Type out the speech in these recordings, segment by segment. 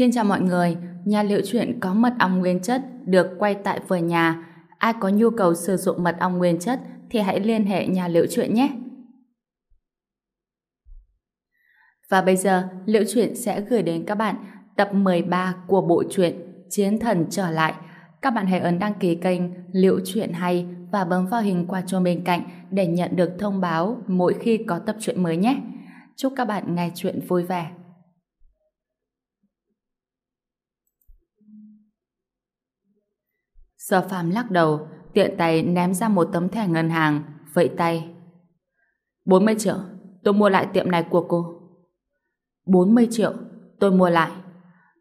Xin chào mọi người, nhà liệu chuyện có mật ong nguyên chất được quay tại vườn nhà. Ai có nhu cầu sử dụng mật ong nguyên chất thì hãy liên hệ nhà liệu chuyện nhé. Và bây giờ, liệu chuyện sẽ gửi đến các bạn tập 13 của bộ truyện Chiến thần trở lại. Các bạn hãy ấn đăng ký kênh Liệu chuyện hay và bấm vào hình quả chuông bên cạnh để nhận được thông báo mỗi khi có tập truyện mới nhé. Chúc các bạn nghe chuyện vui vẻ. Sở phàm lắc đầu, tiện tay ném ra một tấm thẻ ngân hàng, vẫy tay. 40 triệu, tôi mua lại tiệm này của cô. 40 triệu, tôi mua lại.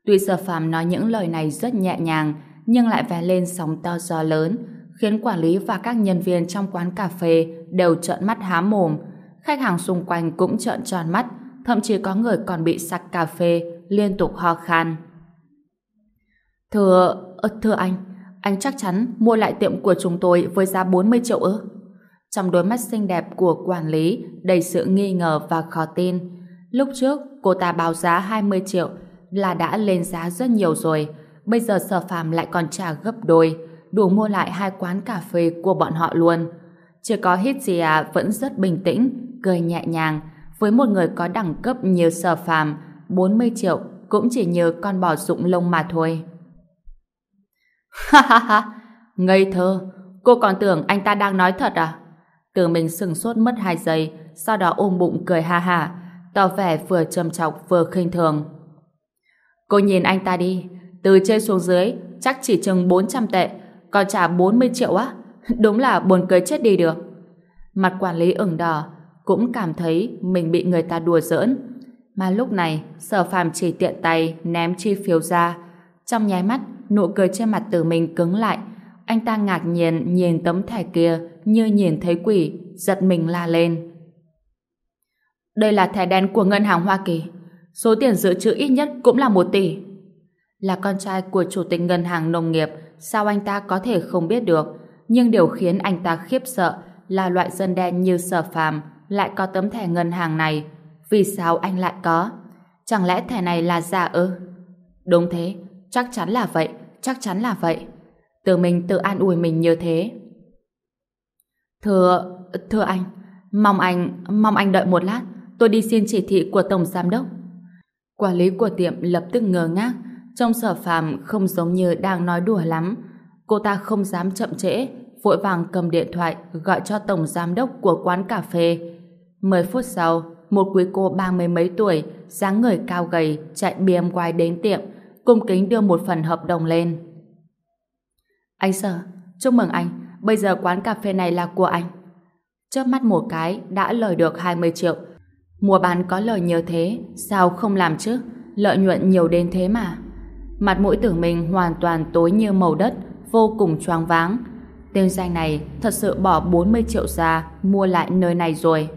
Tuy sở phàm nói những lời này rất nhẹ nhàng, nhưng lại vẽ lên sóng to gió lớn, khiến quản lý và các nhân viên trong quán cà phê đều trợn mắt há mồm. Khách hàng xung quanh cũng trợn tròn mắt, thậm chí có người còn bị sặc cà phê, liên tục ho khan. Thưa, ờ, thưa anh, anh chắc chắn mua lại tiệm của chúng tôi với giá 40 triệu ư? Trong đôi mắt xinh đẹp của quản lý đầy sự nghi ngờ và khó tin. Lúc trước, cô ta báo giá 20 triệu là đã lên giá rất nhiều rồi. Bây giờ sở phàm lại còn trả gấp đôi, đủ mua lại hai quán cà phê của bọn họ luôn. Chỉ có Hitzia à, vẫn rất bình tĩnh, cười nhẹ nhàng. Với một người có đẳng cấp như sở phàm, 40 triệu cũng chỉ như con bò rụng lông mà thôi. Ha ha ha, ngây thơ, cô còn tưởng anh ta đang nói thật à? Từ mình sừng sốt mất hai giây, sau đó ôm bụng cười ha ha, tỏ vẻ vừa trầm trọng vừa khinh thường. Cô nhìn anh ta đi, từ trên xuống dưới chắc chỉ chừng 400 tệ, còn trả 40 triệu á, đúng là buồn cười chết đi được. Mặt quản lý ửng đỏ, cũng cảm thấy mình bị người ta đùa giỡn. Mà lúc này, sở phàm chỉ tiện tay ném chi phiếu ra. Trong nháy mắt, nụ cười trên mặt tử mình cứng lại. Anh ta ngạc nhiên nhìn tấm thẻ kia như nhìn thấy quỷ, giật mình la lên. Đây là thẻ đen của ngân hàng Hoa Kỳ. Số tiền dự trữ ít nhất cũng là một tỷ. Là con trai của chủ tịch ngân hàng nông nghiệp, sao anh ta có thể không biết được? Nhưng điều khiến anh ta khiếp sợ là loại dân đen như sở phàm lại có tấm thẻ ngân hàng này. Vì sao anh lại có? Chẳng lẽ thẻ này là giả ư? Đúng thế, chắc chắn là vậy, chắc chắn là vậy. Từ mình tự an ủi mình như thế. Thưa, thưa anh, mong anh, mong anh đợi một lát, tôi đi xin chỉ thị của Tổng Giám Đốc. Quản lý của tiệm lập tức ngờ ngác, trong sở phàm không giống như đang nói đùa lắm. Cô ta không dám chậm trễ, vội vàng cầm điện thoại gọi cho Tổng Giám Đốc của quán cà phê. Mười phút sau, một quý cô ba mươi mấy tuổi, dáng người cao gầy, chạy BMW đến tiệm, cung kính đưa một phần hợp đồng lên. Anh Sở, chúc mừng anh, bây giờ quán cà phê này là của anh. Chớp mắt một cái, đã lời được 20 triệu. Mua bán có lời nhiều thế, sao không làm chứ? Lợi nhuận nhiều đến thế mà. Mặt mũi tưởng mình hoàn toàn tối như màu đất, vô cùng choáng váng. Tên danh này thật sự bỏ 40 triệu ra mua lại nơi này rồi.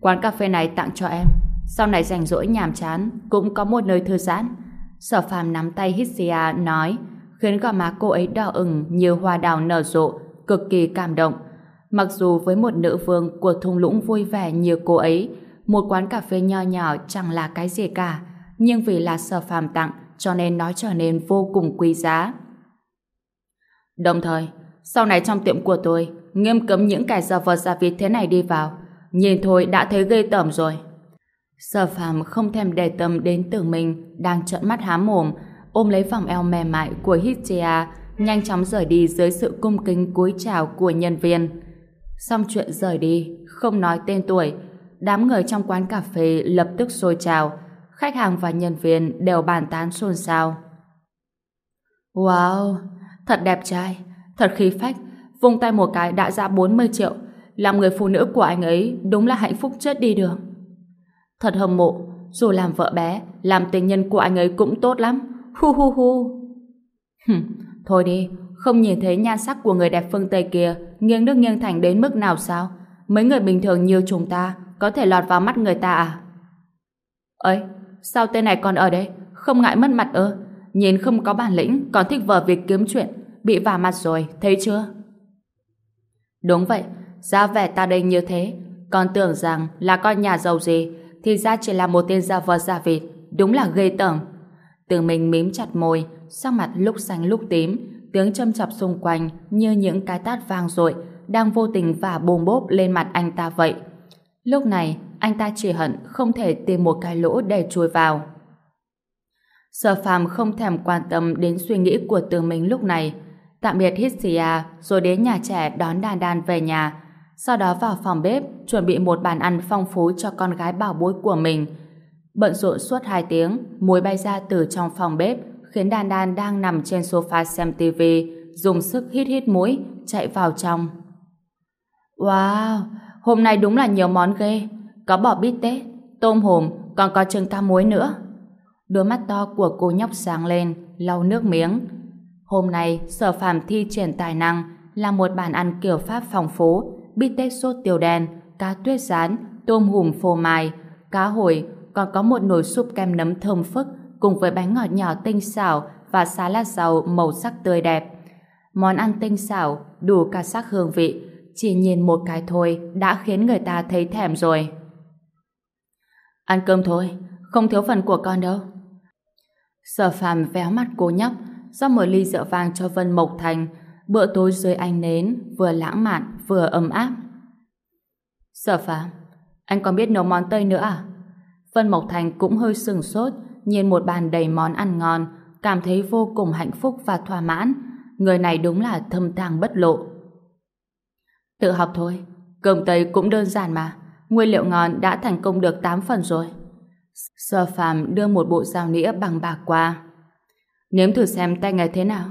Quán cà phê này tặng cho em. Sau này rảnh rỗi nhàm chán, cũng có một nơi thư giãn. Sở phàm nắm tay Hisia nói, khiến gò má cô ấy đỏ ửng như hoa đào nở rộ, cực kỳ cảm động. Mặc dù với một nữ vương của thung lũng vui vẻ như cô ấy, một quán cà phê nho nhỏ chẳng là cái gì cả, nhưng vì là sở phàm tặng, cho nên nó trở nên vô cùng quý giá. Đồng thời, sau này trong tiệm của tôi, nghiêm cấm những kẻ giờ vờ giả vịt thế này đi vào. Nhìn thôi đã thấy ghê tởm rồi. Sở phàm không thèm để tâm đến tưởng mình đang trợn mắt há mồm, ôm lấy vòng eo mềm mại của Hitia, nhanh chóng rời đi dưới sự cung kính cúi chào của nhân viên. Xong chuyện rời đi, không nói tên tuổi, đám người trong quán cà phê lập tức sôi trào, khách hàng và nhân viên đều bàn tán xôn xao. Wow, thật đẹp trai, thật khí phách, vung tay một cái đã ra 40 triệu, làm người phụ nữ của anh ấy đúng là hạnh phúc chết đi được. Thật hâm mộ, dù làm vợ bé, làm tình nhân của anh ấy cũng tốt lắm. Hu hu hu. Thôi đi, không nhìn thấy nhan sắc của người đẹp phương Tây kia nghiêng nước nghiêng thành đến mức nào sao? Mấy người bình thường như chúng ta có thể lọt vào mắt người ta à? Ấy, sao tên này còn ở đây? Không ngại mất mặt ơ Nhìn không có bản lĩnh, còn thích vờ việc kiếm chuyện. Bị vả mặt rồi, thấy chưa? Đúng vậy, ra vẻ ta đây như thế. Còn tưởng rằng là con nhà giàu gì, thì ra chỉ là một tên giả vờ giả vịt. Đúng là ghê tởm. Từ mình mím chặt môi, sắc mặt lúc xanh lúc tím, tiếng châm chọc xung quanh như những cái tát vang dội đang vô tình và bồm bốp lên mặt anh ta vậy. Lúc này, anh ta chỉ hận không thể tìm một cái lỗ để chui vào. Sở phàm không thèm quan tâm đến suy nghĩ của từ mình lúc này. Tạm biệt Hisia rồi đến nhà trẻ đón đàn đàn về nhà. Sau đó vào phòng bếp chuẩn bị một bàn ăn phong phú cho con gái bảo bối của mình. Bận rộn suốt hai tiếng, muối bay ra từ trong phòng bếp khiến đan đan đang nằm trên sofa xem tivi dùng sức hít hít mũi chạy vào trong. Wow, hôm nay đúng là nhiều món ghê. Có bò bít tết, tôm hùm, còn có trứng cá muối nữa. Đôi mắt to của cô nhóc sáng lên, lau nước miếng. Hôm nay, sở phàm thi triển tài năng là một bàn ăn kiểu Pháp phong phú, bít tết sốt tiêu đen, cá tuyết rán, tôm hùm phô mai, cá hồi, còn có một nồi súp kem nấm thơm phức cùng với bánh ngọt nhỏ tinh xảo và xá salad rau màu sắc tươi đẹp. Món ăn tinh xảo, đủ cả sắc hương vị, chỉ nhìn một cái thôi đã khiến người ta thấy thèm rồi. Ăn cơm thôi, không thiếu phần của con đâu. Sở phàm véo mắt cô nhóc, rót một ly rượu vang cho Vân Mộc Thành, bữa tối dưới ánh nến, vừa lãng mạn, vừa ấm áp. Sở phàm, anh còn biết nấu món Tây nữa à? Vân Mộc Thành cũng hơi sừng sốt, nhìn một bàn đầy món ăn ngon, cảm thấy vô cùng hạnh phúc và thỏa mãn. Người này đúng là thâm tàng bất lộ. Tự học thôi, cơm Tây cũng đơn giản mà. Nguyên liệu ngon đã thành công được 8 phần rồi. Sở phàm đưa một bộ dao nĩa bằng bạc qua. Nếm thử xem tay nghề thế nào.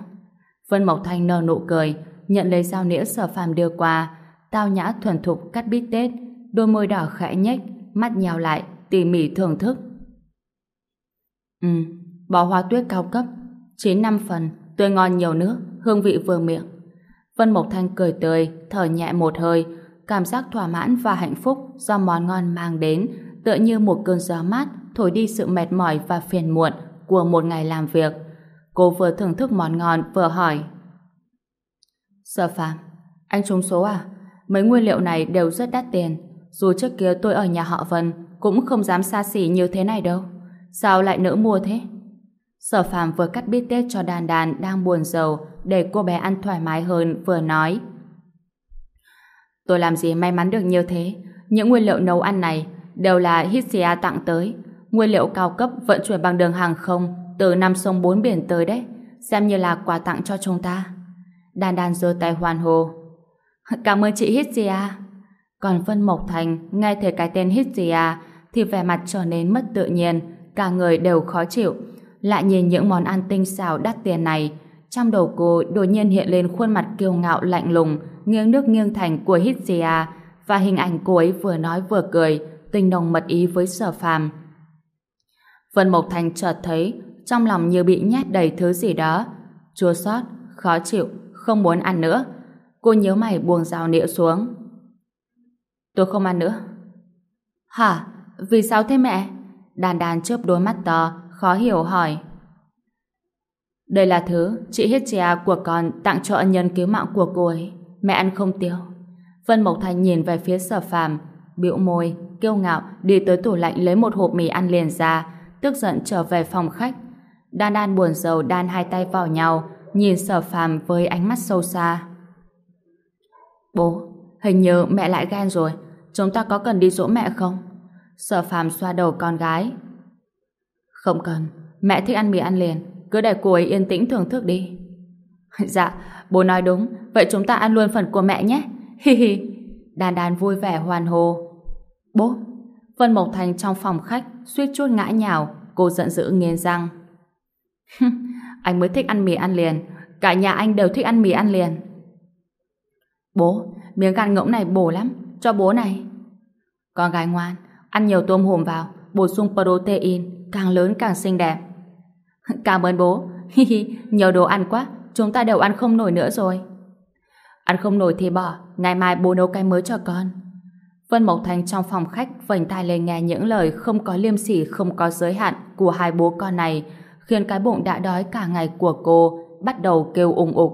Vân Mộc Thanh nở nụ cười, nhận lấy dao nĩa sở phàm đưa qua, tao nhã thuần thục cắt bít tết, đôi môi đỏ khẽ nhếch, mắt nhào lại, tỉ mỉ thưởng thức. Ừ, bò hoa tuyết cao cấp, chín năm phần, tươi ngon nhiều nước, hương vị vừa miệng. Vân Mộc Thanh cười tươi, thở nhẹ một hơi, cảm giác thỏa mãn và hạnh phúc do món ngon mang đến, tựa như một cơn gió mát thổi đi sự mệt mỏi và phiền muộn của một ngày làm việc. Cô vừa thưởng thức món ngon vừa hỏi. Sở Phạm, anh trúng số à? Mấy nguyên liệu này đều rất đắt tiền. Dù trước kia tôi ở nhà họ Vân cũng không dám xa xỉ như thế này đâu. Sao lại nỡ mua thế? Sở Phạm vừa cắt bít tết cho đàn đàn đang buồn giàu để cô bé ăn thoải mái hơn vừa nói. Tôi làm gì may mắn được như thế. Những nguyên liệu nấu ăn này đều là Hisia tặng tới. Nguyên liệu cao cấp vận chuyển bằng đường hàng không từ năm sông bốn biển tới đấy. Xem như là quà tặng cho chúng ta. Đan đan giơ tay hoàn hồ. Cảm ơn chị Hisia. À. Còn Vân Mộc Thành nghe thấy cái tên Hisia à thì vẻ mặt trở nên mất tự nhiên. Cả người đều khó chịu. Lại nhìn những món ăn tinh xảo đắt tiền này. Trong đầu cô đột nhiên hiện lên khuôn mặt kiêu ngạo lạnh lùng, nghiêng nước nghiêng thành của Hisia à và hình ảnh cô ấy vừa nói vừa cười, tình đồng mật ý với sở phàm. Vân Mộc Thành chợt thấy trong lòng như bị nhét đầy thứ gì đó chua xót, khó chịu, không muốn ăn nữa. Cô nhớ mày buông dao nĩa xuống. Tôi không ăn nữa. Hả? Vì sao thế mẹ? Đàn đàn chớp đôi mắt to, khó hiểu hỏi. Đây là thứ chị Hitchia của con tặng cho ân nhân cứu mạng của cô ấy. Mẹ ăn không tiêu. Vân Mộc Thành nhìn về phía sở phàm, bĩu môi, kiêu ngạo đi tới tủ lạnh lấy một hộp mì ăn liền ra, tức giận trở về phòng khách. Đan Đan buồn rầu đan hai tay vào nhau, nhìn sở phàm với ánh mắt sâu xa. Bố, hình như mẹ lại ghen rồi, chúng ta có cần đi dỗ mẹ không? Sở phàm xoa đầu con gái. Không cần, mẹ thích ăn mì ăn liền, cứ để cô ấy yên tĩnh thưởng thức đi. dạ, bố nói đúng, vậy chúng ta ăn luôn phần của mẹ nhé. Hi hi. Đan Đan vui vẻ hoàn hồ. Bố! Vân Mộc Thành trong phòng khách suýt chút ngã nhào, cô giận dữ nghiến răng. anh mới thích ăn mì ăn liền, cả nhà anh đều thích ăn mì ăn liền. Bố, miếng gan ngỗng này bổ lắm, cho bố này. Con gái ngoan, ăn nhiều tôm hùm vào, bổ sung protein, càng lớn càng xinh đẹp. Cảm ơn bố, hi hi, nhiều đồ ăn quá, chúng ta đều ăn không nổi nữa rồi. Ăn không nổi thì bỏ, ngày mai bố nấu cái mới cho con. Vân Mộc Thành trong phòng khách vành tai lên nghe những lời không có liêm sỉ, không có giới hạn của hai bố con này, khiến cái bụng đã đói cả ngày của cô bắt đầu kêu ung ục.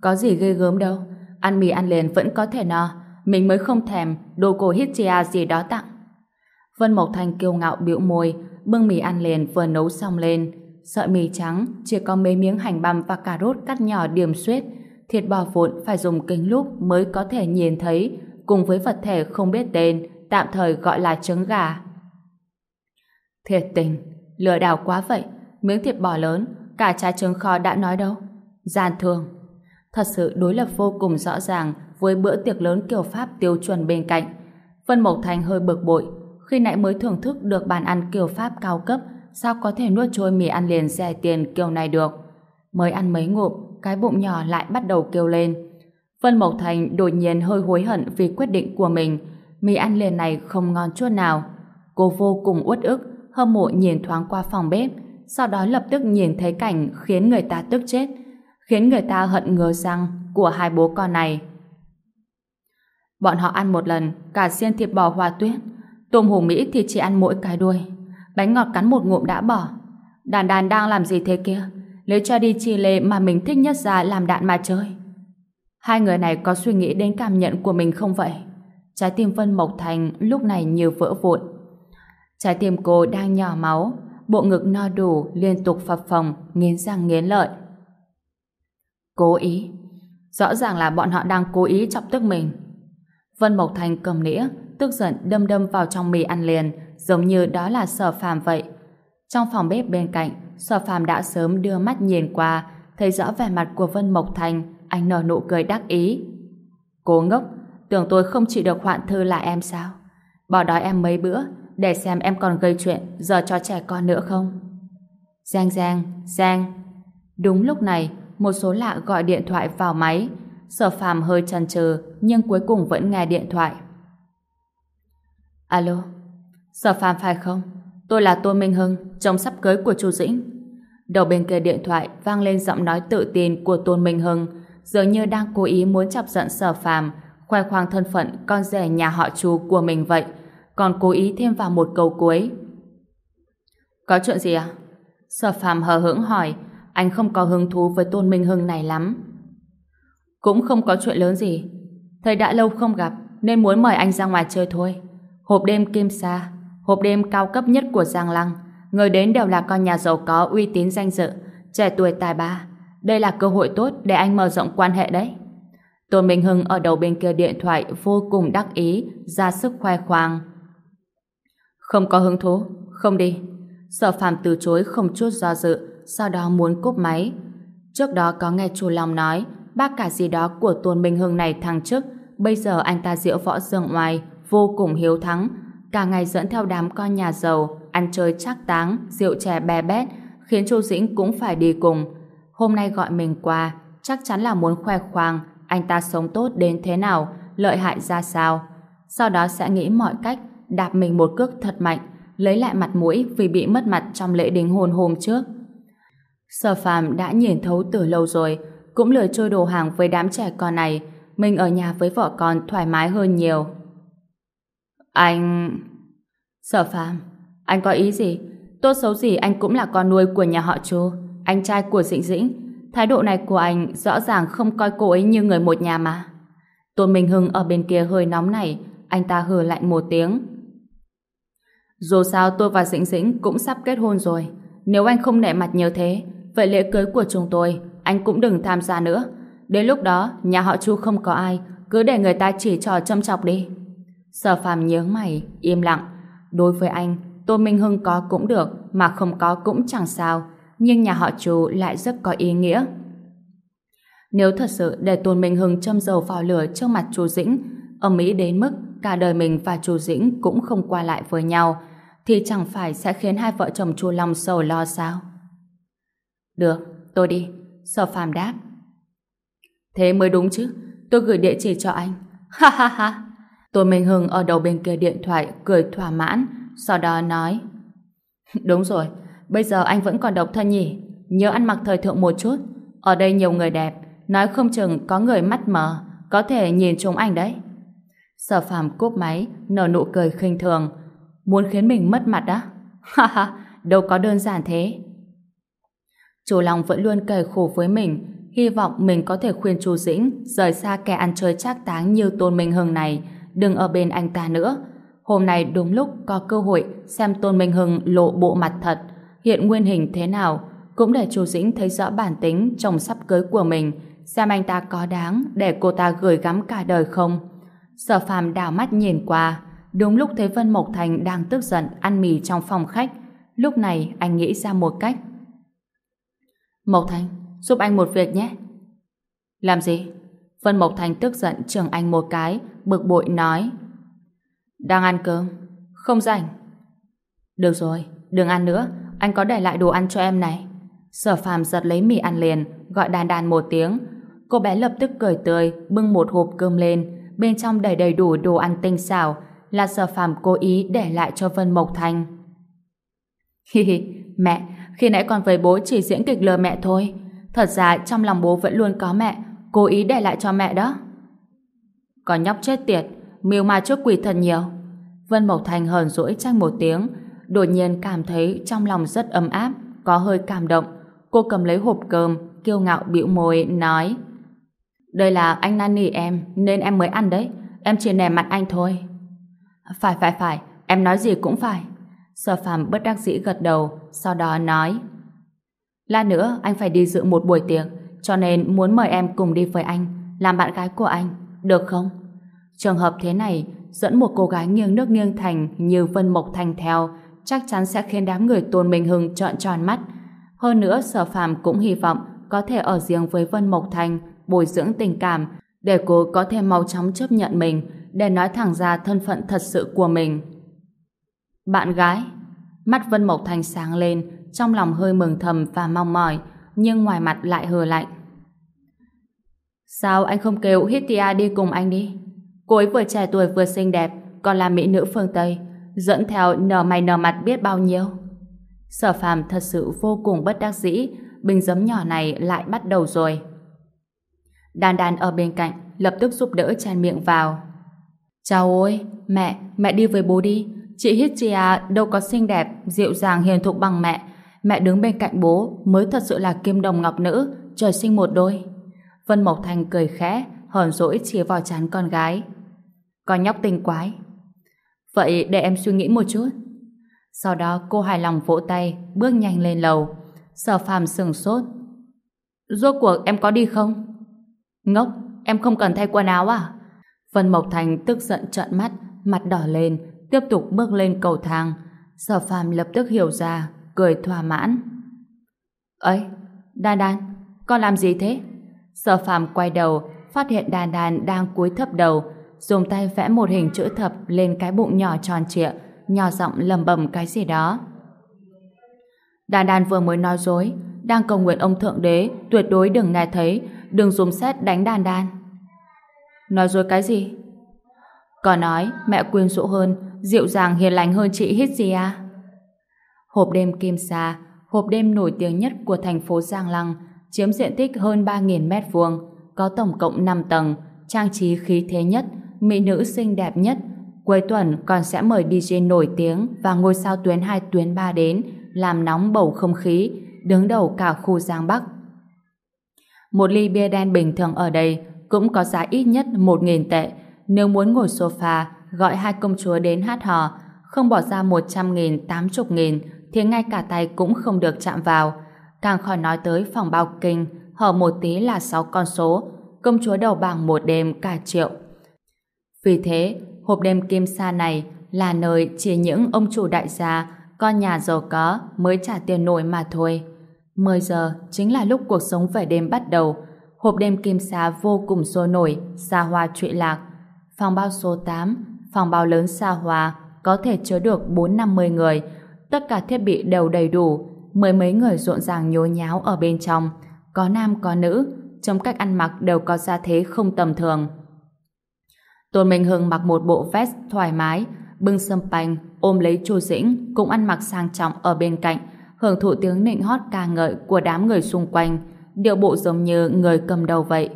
có gì ghê gớm đâu, ăn mì ăn liền vẫn có thể no, mình mới không thèm đồ cổ hít chia à gì đó tặng. Vân Mộc Thành kiêu ngạo biểu môi, bưng mì ăn liền vừa nấu xong lên. Sợi mì trắng chỉ có mấy miếng hành băm và cà rốt cắt nhỏ điểm xuyết. Thịt bò vụn phải dùng kính lúp mới có thể nhìn thấy, cùng với vật thể không biết tên, tạm thời gọi là trứng gà. Thiệt tình, lừa đảo quá vậy. Miếng thịt bò lớn, cả trái trứng kho đã nói đâu. Gian thương. Thật sự đối lập vô cùng rõ ràng với bữa tiệc lớn kiểu Pháp tiêu chuẩn bên cạnh. Vân Mộc Thành hơi bực bội, khi nãy mới thưởng thức được bàn ăn kiểu Pháp cao cấp, sao có thể nuốt trôi mì ăn liền rẻ tiền kiểu này được. Mới ăn mấy ngụm, cái bụng nhỏ lại bắt đầu kêu lên. Vân Mộc Thành đột nhiên hơi hối hận vì quyết định của mình. Mì ăn liền này không ngon chút nào. Cô vô cùng uất ức, hâm mộ nhìn thoáng qua phòng bếp, sau đó lập tức nhìn thấy cảnh khiến người ta tức chết, khiến người ta hận ngứa răng của hai bố con này. Bọn họ ăn một lần cả xiên thịt bò hòa tuyết, tôm hùm Mỹ thì chỉ ăn mỗi cái đuôi, bánh ngọt cắn một ngụm đã bỏ. Đàn đàn đang làm gì thế kia? Lấy cho đi chi lê mà mình thích nhất ra làm đạn mà chơi. Hai người này có suy nghĩ đến cảm nhận của mình không vậy? Trái tim Vân Mộc Thành lúc này như vỡ vụn. Trái tim cô đang nhỏ máu, bộ ngực no đủ liên tục phập phồng, nghiến răng nghiến lợi. Cố ý. Rõ ràng là bọn họ đang cố ý chọc tức mình. Vân Mộc Thành cầm nĩa, tức giận đâm đâm vào trong mì ăn liền, giống như đó là sở phàm vậy. Trong phòng bếp bên cạnh, sở phàm đã sớm đưa mắt nhìn qua, thấy rõ vẻ mặt của Vân Mộc Thành, anh nở nụ cười đắc ý. Cố ngốc, tưởng tôi không chịu được hoạn thư là em sao? Bỏ đói em mấy bữa, để xem em còn gây chuyện giờ cho trẻ con nữa không. Giang Giang, Giang. Đúng lúc này, một số lạ gọi điện thoại vào máy. Sở phàm hơi chần chừ nhưng cuối cùng vẫn nghe điện thoại. Alo, Sở phàm phải không? Tôi là Tô Minh Hưng, chồng sắp cưới của chú Dĩnh. Đầu bên kia điện thoại vang lên giọng nói tự tin của Tôn Minh Hưng, dường như đang cố ý muốn chọc giận Sở phàm, khoe khoang thân phận con rể nhà họ chú của mình vậy, còn cố ý thêm vào một câu cuối. Có chuyện gì à? Sở phàm hờ hững hỏi, anh không có hứng thú với Tôn Minh Hưng này lắm. Cũng không có chuyện lớn gì. Thầy đã lâu không gặp, nên muốn mời anh ra ngoài chơi thôi. Hộp đêm Kim Sa, hộp đêm cao cấp nhất của Giang Lăng. Người đến đều là con nhà giàu có uy tín danh dự, trẻ tuổi tài ba. Đây là cơ hội tốt để anh mở rộng quan hệ đấy. Tôn Minh Hưng ở đầu bên kia điện thoại vô cùng đắc ý, ra sức khoe khoang. Không có hứng thú, không đi. Sở phàm từ chối không chút do dự, sau đó muốn cúp máy. Trước đó có nghe chủ Long nói, bác cả gì đó của Tuần Minh Hưng này thăng chức, bây giờ anh ta diễu võ dương ngoài, vô cùng hiếu thắng, cả ngày dẫn theo đám con nhà giàu, ăn chơi chắc táng, rượu chè bè bét, khiến Chu Dĩnh cũng phải đi cùng. Hôm nay gọi mình qua, chắc chắn là muốn khoe khoang anh ta sống tốt đến thế nào, lợi hại ra sao. Sau đó sẽ nghĩ mọi cách đạp mình một cước thật mạnh, lấy lại mặt mũi vì bị mất mặt trong lễ đính hôn hôm trước. Sở phàm đã nhìn thấu từ lâu rồi, cũng lười trôi đồ hàng với đám trẻ con này, mình ở nhà với vợ con thoải mái hơn nhiều. Anh... Sở phàm, anh có ý gì? Tốt xấu gì anh cũng là con nuôi của nhà họ Chu, anh trai của Dĩnh Dĩnh. Thái độ này của anh rõ ràng không coi cô ấy như người một nhà mà. Tôn Minh Hưng ở bên kia hơi nóng này, anh ta hừ lạnh một tiếng. Dù sao tôi và Dĩnh Dĩnh cũng sắp kết hôn rồi. Nếu anh không nể mặt nhiều thế, vậy lễ cưới của chúng tôi, anh cũng đừng tham gia nữa. Đến lúc đó, nhà họ Chu không có ai, cứ để người ta chỉ trò châm chọc đi. Sở phàm nhớ mày, im lặng. Đối với anh, Tô Minh Hưng có cũng được, mà không có cũng chẳng sao. Nhưng nhà họ Chu lại rất có ý nghĩa. Nếu thật sự để Tôn Minh Hưng châm dầu vào lửa trước mặt chú Dĩnh, ở Mỹ đến mức cả đời mình và chú Dĩnh cũng không qua lại với nhau, thì chẳng phải sẽ khiến hai vợ chồng chu Long sầu lo sao? Được, tôi đi. Sở phàm đáp. Thế mới đúng chứ. Tôi gửi địa chỉ cho anh. Ha ha ha. Tôi Minh Hưng ở đầu bên kia điện thoại cười thỏa mãn, sau đó nói. Đúng rồi, bây giờ anh vẫn còn độc thân nhỉ? Nhớ ăn mặc thời thượng một chút. Ở đây nhiều người đẹp, nói không chừng có người mắt mờ, có thể nhìn chúng anh đấy. Sở phàm cúp máy, nở nụ cười khinh thường. Muốn khiến mình mất mặt á? Ha ha, đâu có đơn giản thế. Chú Long vẫn luôn cười khổ với mình, hy vọng mình có thể khuyên chú Dĩnh rời xa kẻ ăn chơi trác táng như Tôn Minh Hưng này, đừng ở bên anh ta nữa. Hôm nay đúng lúc có cơ hội xem Tôn Minh Hưng lộ bộ mặt thật, hiện nguyên hình thế nào, cũng để chú Dĩnh thấy rõ bản tính chồng sắp cưới của mình, xem anh ta có đáng để cô ta gửi gắm cả đời không. Sở phàm đảo mắt nhìn qua, đúng lúc thấy Vân Mộc Thành đang tức giận ăn mì trong phòng khách. Lúc này anh nghĩ ra một cách. Mộc Thành, giúp anh một việc nhé. Làm gì? Vân Mộc Thành tức giận trường anh một cái, bực bội nói. Đang ăn cơm, không rảnh. Được rồi, đừng ăn nữa, anh có để lại đồ ăn cho em này. Sở phàm giật lấy mì ăn liền, gọi đàn đàn một tiếng. Cô bé lập tức cười tươi, bưng một hộp cơm lên, bên trong đầy đầy đủ đồ ăn tinh xảo, là sở phàm cố ý để lại cho Vân Mộc Thành. Hi hi, mẹ, khi nãy con với bố chỉ diễn kịch lừa mẹ thôi. Thật ra trong lòng bố vẫn luôn có mẹ, cố ý để lại cho mẹ đó. Còn nhóc chết tiệt, miêu ma trước quỷ thật nhiều. Vân Mộc Thành hờn dỗi tranh một tiếng, đột nhiên cảm thấy trong lòng rất ấm áp, có hơi cảm động. Cô cầm lấy hộp cơm, kiêu ngạo bĩu môi, nói Đây là anh năn nỉ em, nên em mới ăn đấy. Em chỉ nè mặt anh thôi. Phải, phải, phải, em nói gì cũng phải. Sở phàm bất đắc dĩ gật đầu, sau đó nói Lát nữa anh phải đi dự một buổi tiệc, cho nên muốn mời em cùng đi với anh, làm bạn gái của anh, được không? Trường hợp thế này, dẫn một cô gái nghiêng nước nghiêng thành như Vân Mộc Thành theo, chắc chắn sẽ khiến đám người Tôn Minh Hưng trợn tròn mắt. Hơn nữa, Sở Phàm cũng hy vọng có thể ở riêng với Vân Mộc Thành, bồi dưỡng tình cảm, để cô có thể mau chóng chấp nhận mình, để nói thẳng ra thân phận thật sự của mình. Bạn gái Mắt Vân Mộc Thành sáng lên, trong lòng hơi mừng thầm và mong mỏi, nhưng ngoài mặt lại hờ lạnh. Sao anh không kêu Hitia đi cùng anh đi? Cô ấy vừa trẻ tuổi vừa xinh đẹp, còn là mỹ nữ phương Tây, dẫn theo nở mày nở mặt biết bao nhiêu. Sở phàm thật sự vô cùng bất đắc dĩ, bình giấm nhỏ này lại bắt đầu rồi. Đàn đàn ở bên cạnh, lập tức giúp đỡ chen miệng vào. Chào ôi, mẹ, mẹ đi với bố đi. Chị Hitchia à, đâu có xinh đẹp, dịu dàng hiền thục bằng mẹ. Mẹ đứng bên cạnh bố mới thật sự là kim đồng ngọc nữ, trời sinh một đôi. Vân Mộc Thành cười khẽ, hờn dỗi chỉ vào chán con gái. Con nhóc tinh quái. Vậy để em suy nghĩ một chút. Sau đó cô hài lòng vỗ tay, bước nhanh lên lầu. Sở phàm sừng sốt. Rốt cuộc em có đi không? Ngốc, em không cần thay quần áo à? Vân Mộc Thành tức giận trợn mắt, mặt đỏ lên, tiếp tục bước lên cầu thang. Sở phàm lập tức hiểu ra, cười thỏa mãn. ấy Đan Đan, con làm gì thế? Sở phàm quay đầu, phát hiện Đan Đan đang cúi thấp đầu, dùng tay vẽ một hình chữ thập lên cái bụng nhỏ tròn trịa, nhỏ giọng lầm bầm cái gì đó. Đan Đan vừa mới nói dối, đang cầu nguyện ông Thượng Đế tuyệt đối đừng nghe thấy, đừng dùng xét đánh Đan Đan. Nói dối cái gì? Còn nói mẹ quyên rũ hơn, dịu dàng hiền lành hơn chị hít gì à? Hộp đêm Kim Sa, hộp đêm nổi tiếng nhất của thành phố Giang Lăng, chiếm diện tích hơn 3.000 mét vuông, có tổng cộng 5 tầng, trang trí khí thế nhất, mỹ nữ xinh đẹp nhất. Cuối tuần còn sẽ mời DJ nổi tiếng và ngôi sao tuyến 2 tuyến 3 đến, làm nóng bầu không khí, đứng đầu cả khu Giang Bắc. Một ly bia đen bình thường ở đây cũng có giá ít nhất 1.000 tệ. Nếu muốn ngồi sofa, gọi hai công chúa đến hát hò, không bỏ ra 100.000, 80.000 thì ngay cả tay cũng không được chạm vào. Càng khỏi nói tới phòng bao kinh, hở một tí là 6 con số, công chúa đầu bảng một đêm cả triệu. Vì thế, hộp đêm kim sa này là nơi chỉ những ông chủ đại gia, con nhà giàu có mới trả tiền nổi mà thôi. 10 giờ chính là lúc cuộc sống về đêm bắt đầu. Hộp đêm kim sa vô cùng sôi nổi, xa hoa trụy lạc. Phòng bao số 8, phòng bao lớn xa hoa, có thể chứa được 4-50 người. Tất cả thiết bị đều đầy đủ, mười mấy người rộn ràng nhố nháo ở bên trong. Có nam có nữ, trong cách ăn mặc đều có gia thế không tầm thường. Tôn Minh Hưng mặc một bộ vest thoải mái, bưng sâm panh, ôm lấy Chu Dĩnh, cũng ăn mặc sang trọng ở bên cạnh, hưởng thụ tiếng nịnh hót ca ngợi của đám người xung quanh, điệu bộ giống như người cầm đầu vậy.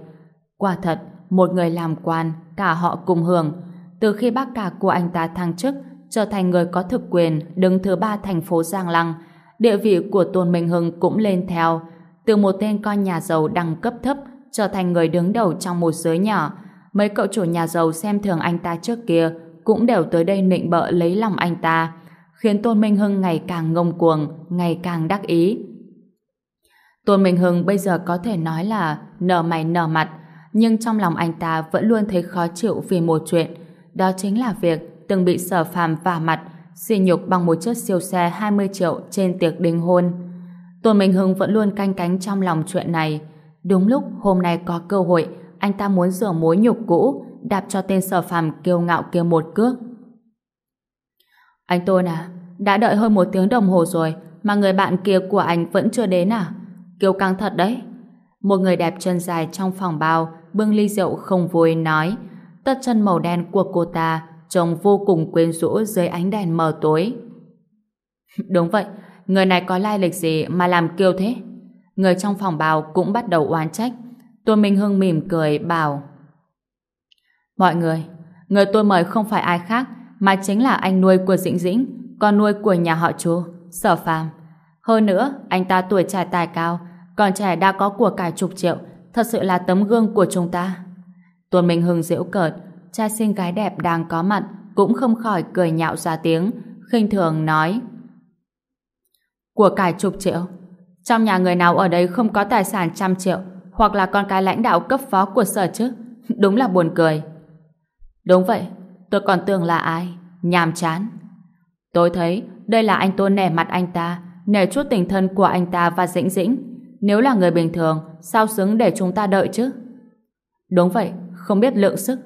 Quả thật, một người làm quan, cả họ cùng hưởng. Từ khi bác cả của anh ta thăng chức, trở thành người có thực quyền đứng thứ ba thành phố Giang Lăng, địa vị của Tôn Minh Hưng cũng lên theo. Từ một tên con nhà giàu đẳng cấp thấp trở thành người đứng đầu trong một giới nhỏ, mấy cậu chủ nhà giàu xem thường anh ta trước kia cũng đều tới đây nịnh bợ lấy lòng anh ta, khiến Tôn Minh Hưng ngày càng ngông cuồng, ngày càng đắc ý. Tôn Minh Hưng bây giờ có thể nói là nở mày nở mặt, nhưng trong lòng anh ta vẫn luôn thấy khó chịu vì một chuyện, đó chính là việc từng bị sở phàm vả mặt, xỉ nhục bằng một chiếc siêu xe 20 triệu trên tiệc đính hôn. Tôn Minh Hưng vẫn luôn canh cánh trong lòng chuyện này. Đúng lúc hôm nay có cơ hội, anh ta muốn rửa mối nhục cũ, đạp cho tên sở phàm kiêu ngạo kia một cước. Anh Tôn à, đã đợi hơn một tiếng đồng hồ rồi mà người bạn kia của anh vẫn chưa đến à? Kiêu căng thật đấy. Một người đẹp chân dài trong phòng bao bưng ly rượu không vui nói tất chân màu đen của cô ta trông vô cùng quyến rũ dưới ánh đèn mờ tối. Đúng vậy, người này có lai lịch gì mà làm kiêu thế? Người trong phòng bào cũng bắt đầu oán trách. tôi Minh Hưng mỉm cười bảo Mọi người, người tôi mời không phải ai khác mà chính là anh nuôi của Dĩnh Dĩnh, con nuôi của nhà họ chú, Sở Phàm. Hơn nữa, anh ta tuổi trẻ tài cao, còn trẻ đã có của cải chục triệu, thật sự là tấm gương của chúng ta. Tuần Minh Hưng giễu cợt, cha sinh gái đẹp đang có mặt cũng không khỏi cười nhạo ra tiếng, khinh thường nói Của cải chục triệu? Trong nhà người nào ở đây không có tài sản trăm triệu hoặc là con cái lãnh đạo cấp phó của sở chứ? Đúng là buồn cười. Đúng vậy, tôi còn tưởng là ai? Nhàm chán. Tôi thấy đây là anh Tôn nẻ mặt anh ta, nể chút tình thân của anh ta và Dĩnh Dĩnh. Nếu là người bình thường, sao xứng để chúng ta đợi chứ? Đúng vậy, không biết lượng sức.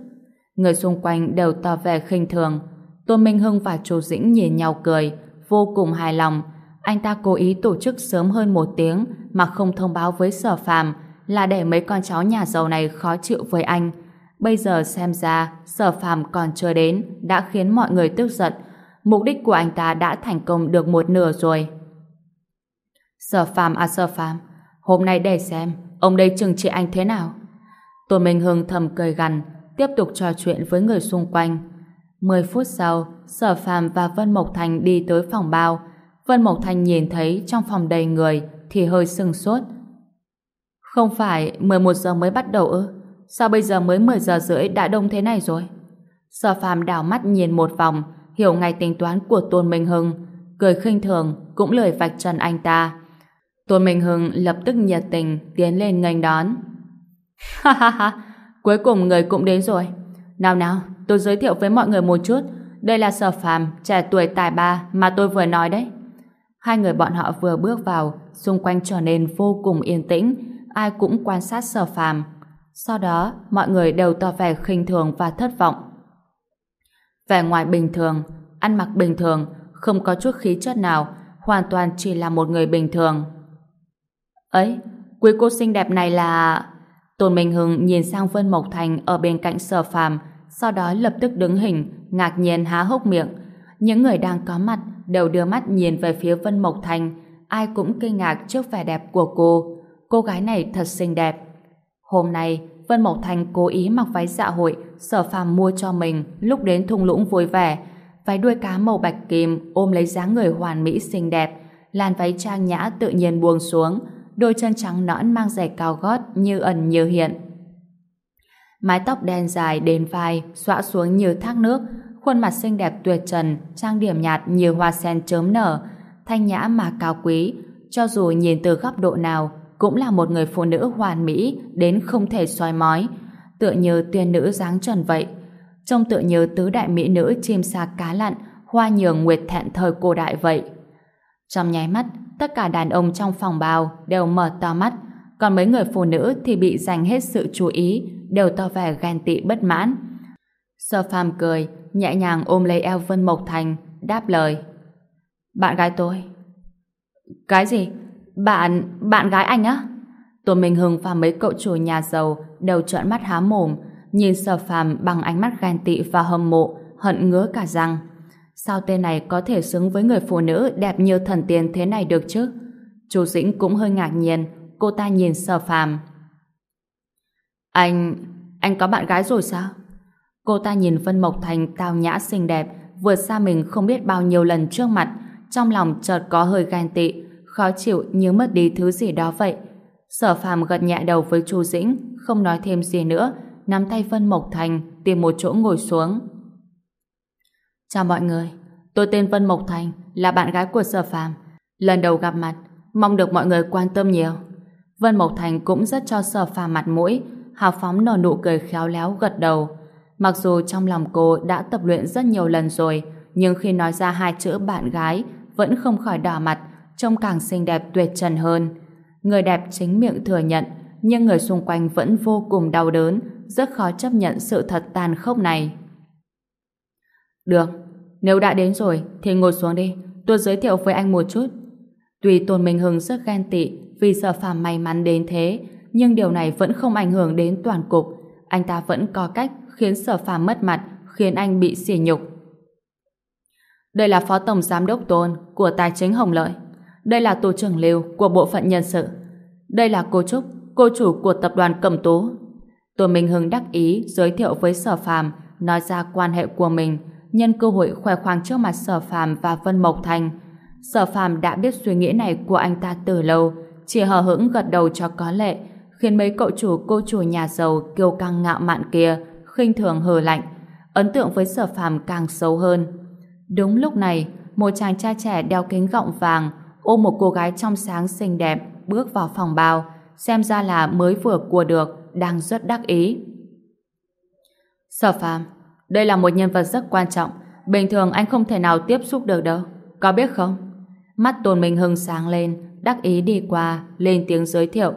Người xung quanh đều tỏ vẻ khinh thường. Tô Minh Hưng và Chu Dĩnh nhìn nhau cười, vô cùng hài lòng. Anh ta cố ý tổ chức sớm hơn một tiếng mà không thông báo với sở phàm là để mấy con cháu nhà giàu này khó chịu với anh. Bây giờ xem ra sở phàm còn chưa đến đã khiến mọi người tức giận. Mục đích của anh ta đã thành công được một nửa rồi. Sở phàm à sở phàm, hôm nay để xem ông đây trừng trị anh thế nào. Tôn Minh Hưng thầm cười gằn, tiếp tục trò chuyện với người xung quanh. Mười phút sau, Sở Phàm và Vân Mộc Thành đi tới phòng bao. Vân Mộc Thành nhìn thấy trong phòng đầy người thì hơi sừng sốt. Không phải 11 giờ mới bắt đầu ư? Sao bây giờ mới 10 giờ rưỡi đã đông thế này rồi? Sở Phàm đảo mắt nhìn một vòng, hiểu ngay tính toán của Tôn Minh Hưng, cười khinh thường, cũng lời vạch trần anh ta. Tôn Minh Hưng lập tức nhiệt tình tiến lên nghênh đón. Ha ha ha, cuối cùng người cũng đến rồi. Nào nào, tôi giới thiệu với mọi người một chút. Đây là Sở Phàm, trẻ tuổi tài ba mà tôi vừa nói đấy. Hai người bọn họ vừa bước vào, xung quanh trở nên vô cùng yên tĩnh, ai cũng quan sát Sở Phàm. Sau đó, mọi người đều tỏ vẻ khinh thường và thất vọng. Vẻ ngoài bình thường, ăn mặc bình thường, không có chút khí chất nào, hoàn toàn chỉ là một người bình thường. Ấy, quý cô xinh đẹp này là... Tôn Minh Hưng nhìn sang Vân Mộc Thành ở bên cạnh sở phàm, sau đó lập tức đứng hình, ngạc nhiên há hốc miệng. Những người đang có mặt đều đưa mắt nhìn về phía Vân Mộc Thành, ai cũng kinh ngạc trước vẻ đẹp của cô. Cô gái này thật xinh đẹp. Hôm nay, Vân Mộc Thành cố ý mặc váy dạ hội sở phàm mua cho mình lúc đến thung lũng vui vẻ. Váy đuôi cá màu bạch kim ôm lấy dáng người hoàn mỹ xinh đẹp, làn váy trang nhã tự nhiên buông xuống, đôi chân trắng nõn mang giày cao gót như ẩn như hiện. Mái tóc đen dài đến vai, xõa xuống như thác nước, khuôn mặt xinh đẹp tuyệt trần, trang điểm nhạt như hoa sen chớm nở, thanh nhã mà cao quý, cho dù nhìn từ góc độ nào, cũng là một người phụ nữ hoàn mỹ đến không thể soi mói, tựa như tiên nữ dáng trần vậy. Trông tựa như tứ đại mỹ nữ chim sa cá lặn, hoa nhường nguyệt thẹn thời cổ đại vậy. Trong nháy mắt, tất cả đàn ông trong phòng bào đều mở to mắt, còn mấy người phụ nữ thì bị dành hết sự chú ý, đều to vẻ ghen tị bất mãn. Sơ phàm cười, nhẹ nhàng ôm lấy eo Vân Mộc Thành, đáp lời. Bạn gái tôi. Cái gì? Bạn... bạn gái anh á? Tô Minh Hưng và mấy cậu chủ nhà giàu đều trợn mắt há mồm, nhìn sở phàm bằng ánh mắt ghen tị và hâm mộ, hận ngứa cả răng. Sao tên này có thể xứng với người phụ nữ đẹp như thần tiên thế này được chứ? Chú Dĩnh cũng hơi ngạc nhiên, cô ta nhìn sở phàm. Anh... anh có bạn gái rồi sao? Cô ta nhìn Vân Mộc Thành tao nhã xinh đẹp, vượt xa mình không biết bao nhiêu lần trước mặt, trong lòng chợt có hơi ghen tị, khó chịu như mất đi thứ gì đó vậy. Sở phàm gật nhẹ đầu với Chu Dĩnh, không nói thêm gì nữa, nắm tay Vân Mộc Thành tìm một chỗ ngồi xuống. Chào mọi người, tôi tên Vân Mộc Thành, là bạn gái của Sở Phàm. Lần đầu gặp mặt, mong được mọi người quan tâm nhiều. Vân Mộc Thành cũng rất cho Sở Phàm mặt mũi, hào phóng nở nụ cười khéo léo gật đầu. Mặc dù trong lòng cô đã tập luyện rất nhiều lần rồi, nhưng khi nói ra hai chữ bạn gái, vẫn không khỏi đỏ mặt, trông càng xinh đẹp tuyệt trần hơn. Người đẹp chính miệng thừa nhận, nhưng người xung quanh vẫn vô cùng đau đớn, rất khó chấp nhận sự thật tàn khốc này. Được, nếu đã đến rồi thì ngồi xuống đi, tôi giới thiệu với anh một chút. Tuy Tôn Minh Hưng rất ghen tị vì sở phàm may mắn đến thế, nhưng điều này vẫn không ảnh hưởng đến toàn cục. Anh ta vẫn có cách khiến sở phàm mất mặt, khiến anh bị sỉ nhục. Đây là Phó Tổng Giám đốc Tôn của Tài chính Hồng Lợi. Đây là Tổ trưởng Lưu của Bộ phận Nhân sự. Đây là cô Trúc, cô chủ của tập đoàn Cẩm Tú. Tôn Minh Hưng đắc ý giới thiệu với sở phàm, nói ra quan hệ của mình, nhân cơ hội khoe khoang trước mặt sở phàm và Vân Mộc Thành. Sở phàm đã biết suy nghĩ này của anh ta từ lâu, chỉ hờ hững gật đầu cho có lệ, khiến mấy cậu chủ cô chủ nhà giàu kiêu căng ngạo mạn kia khinh thường hờ lạnh. Ấn tượng với sở phàm càng xấu hơn. Đúng lúc này, một chàng trai trẻ đeo kính gọng vàng ôm một cô gái trong sáng xinh đẹp bước vào phòng bao, xem ra là mới vừa cua được, đang rất đắc ý. Sở phàm, đây là một nhân vật rất quan trọng, bình thường anh không thể nào tiếp xúc được đâu, có biết không? Mắt Tôn Minh Hưng sáng lên, đắc ý đi qua, lên tiếng giới thiệu.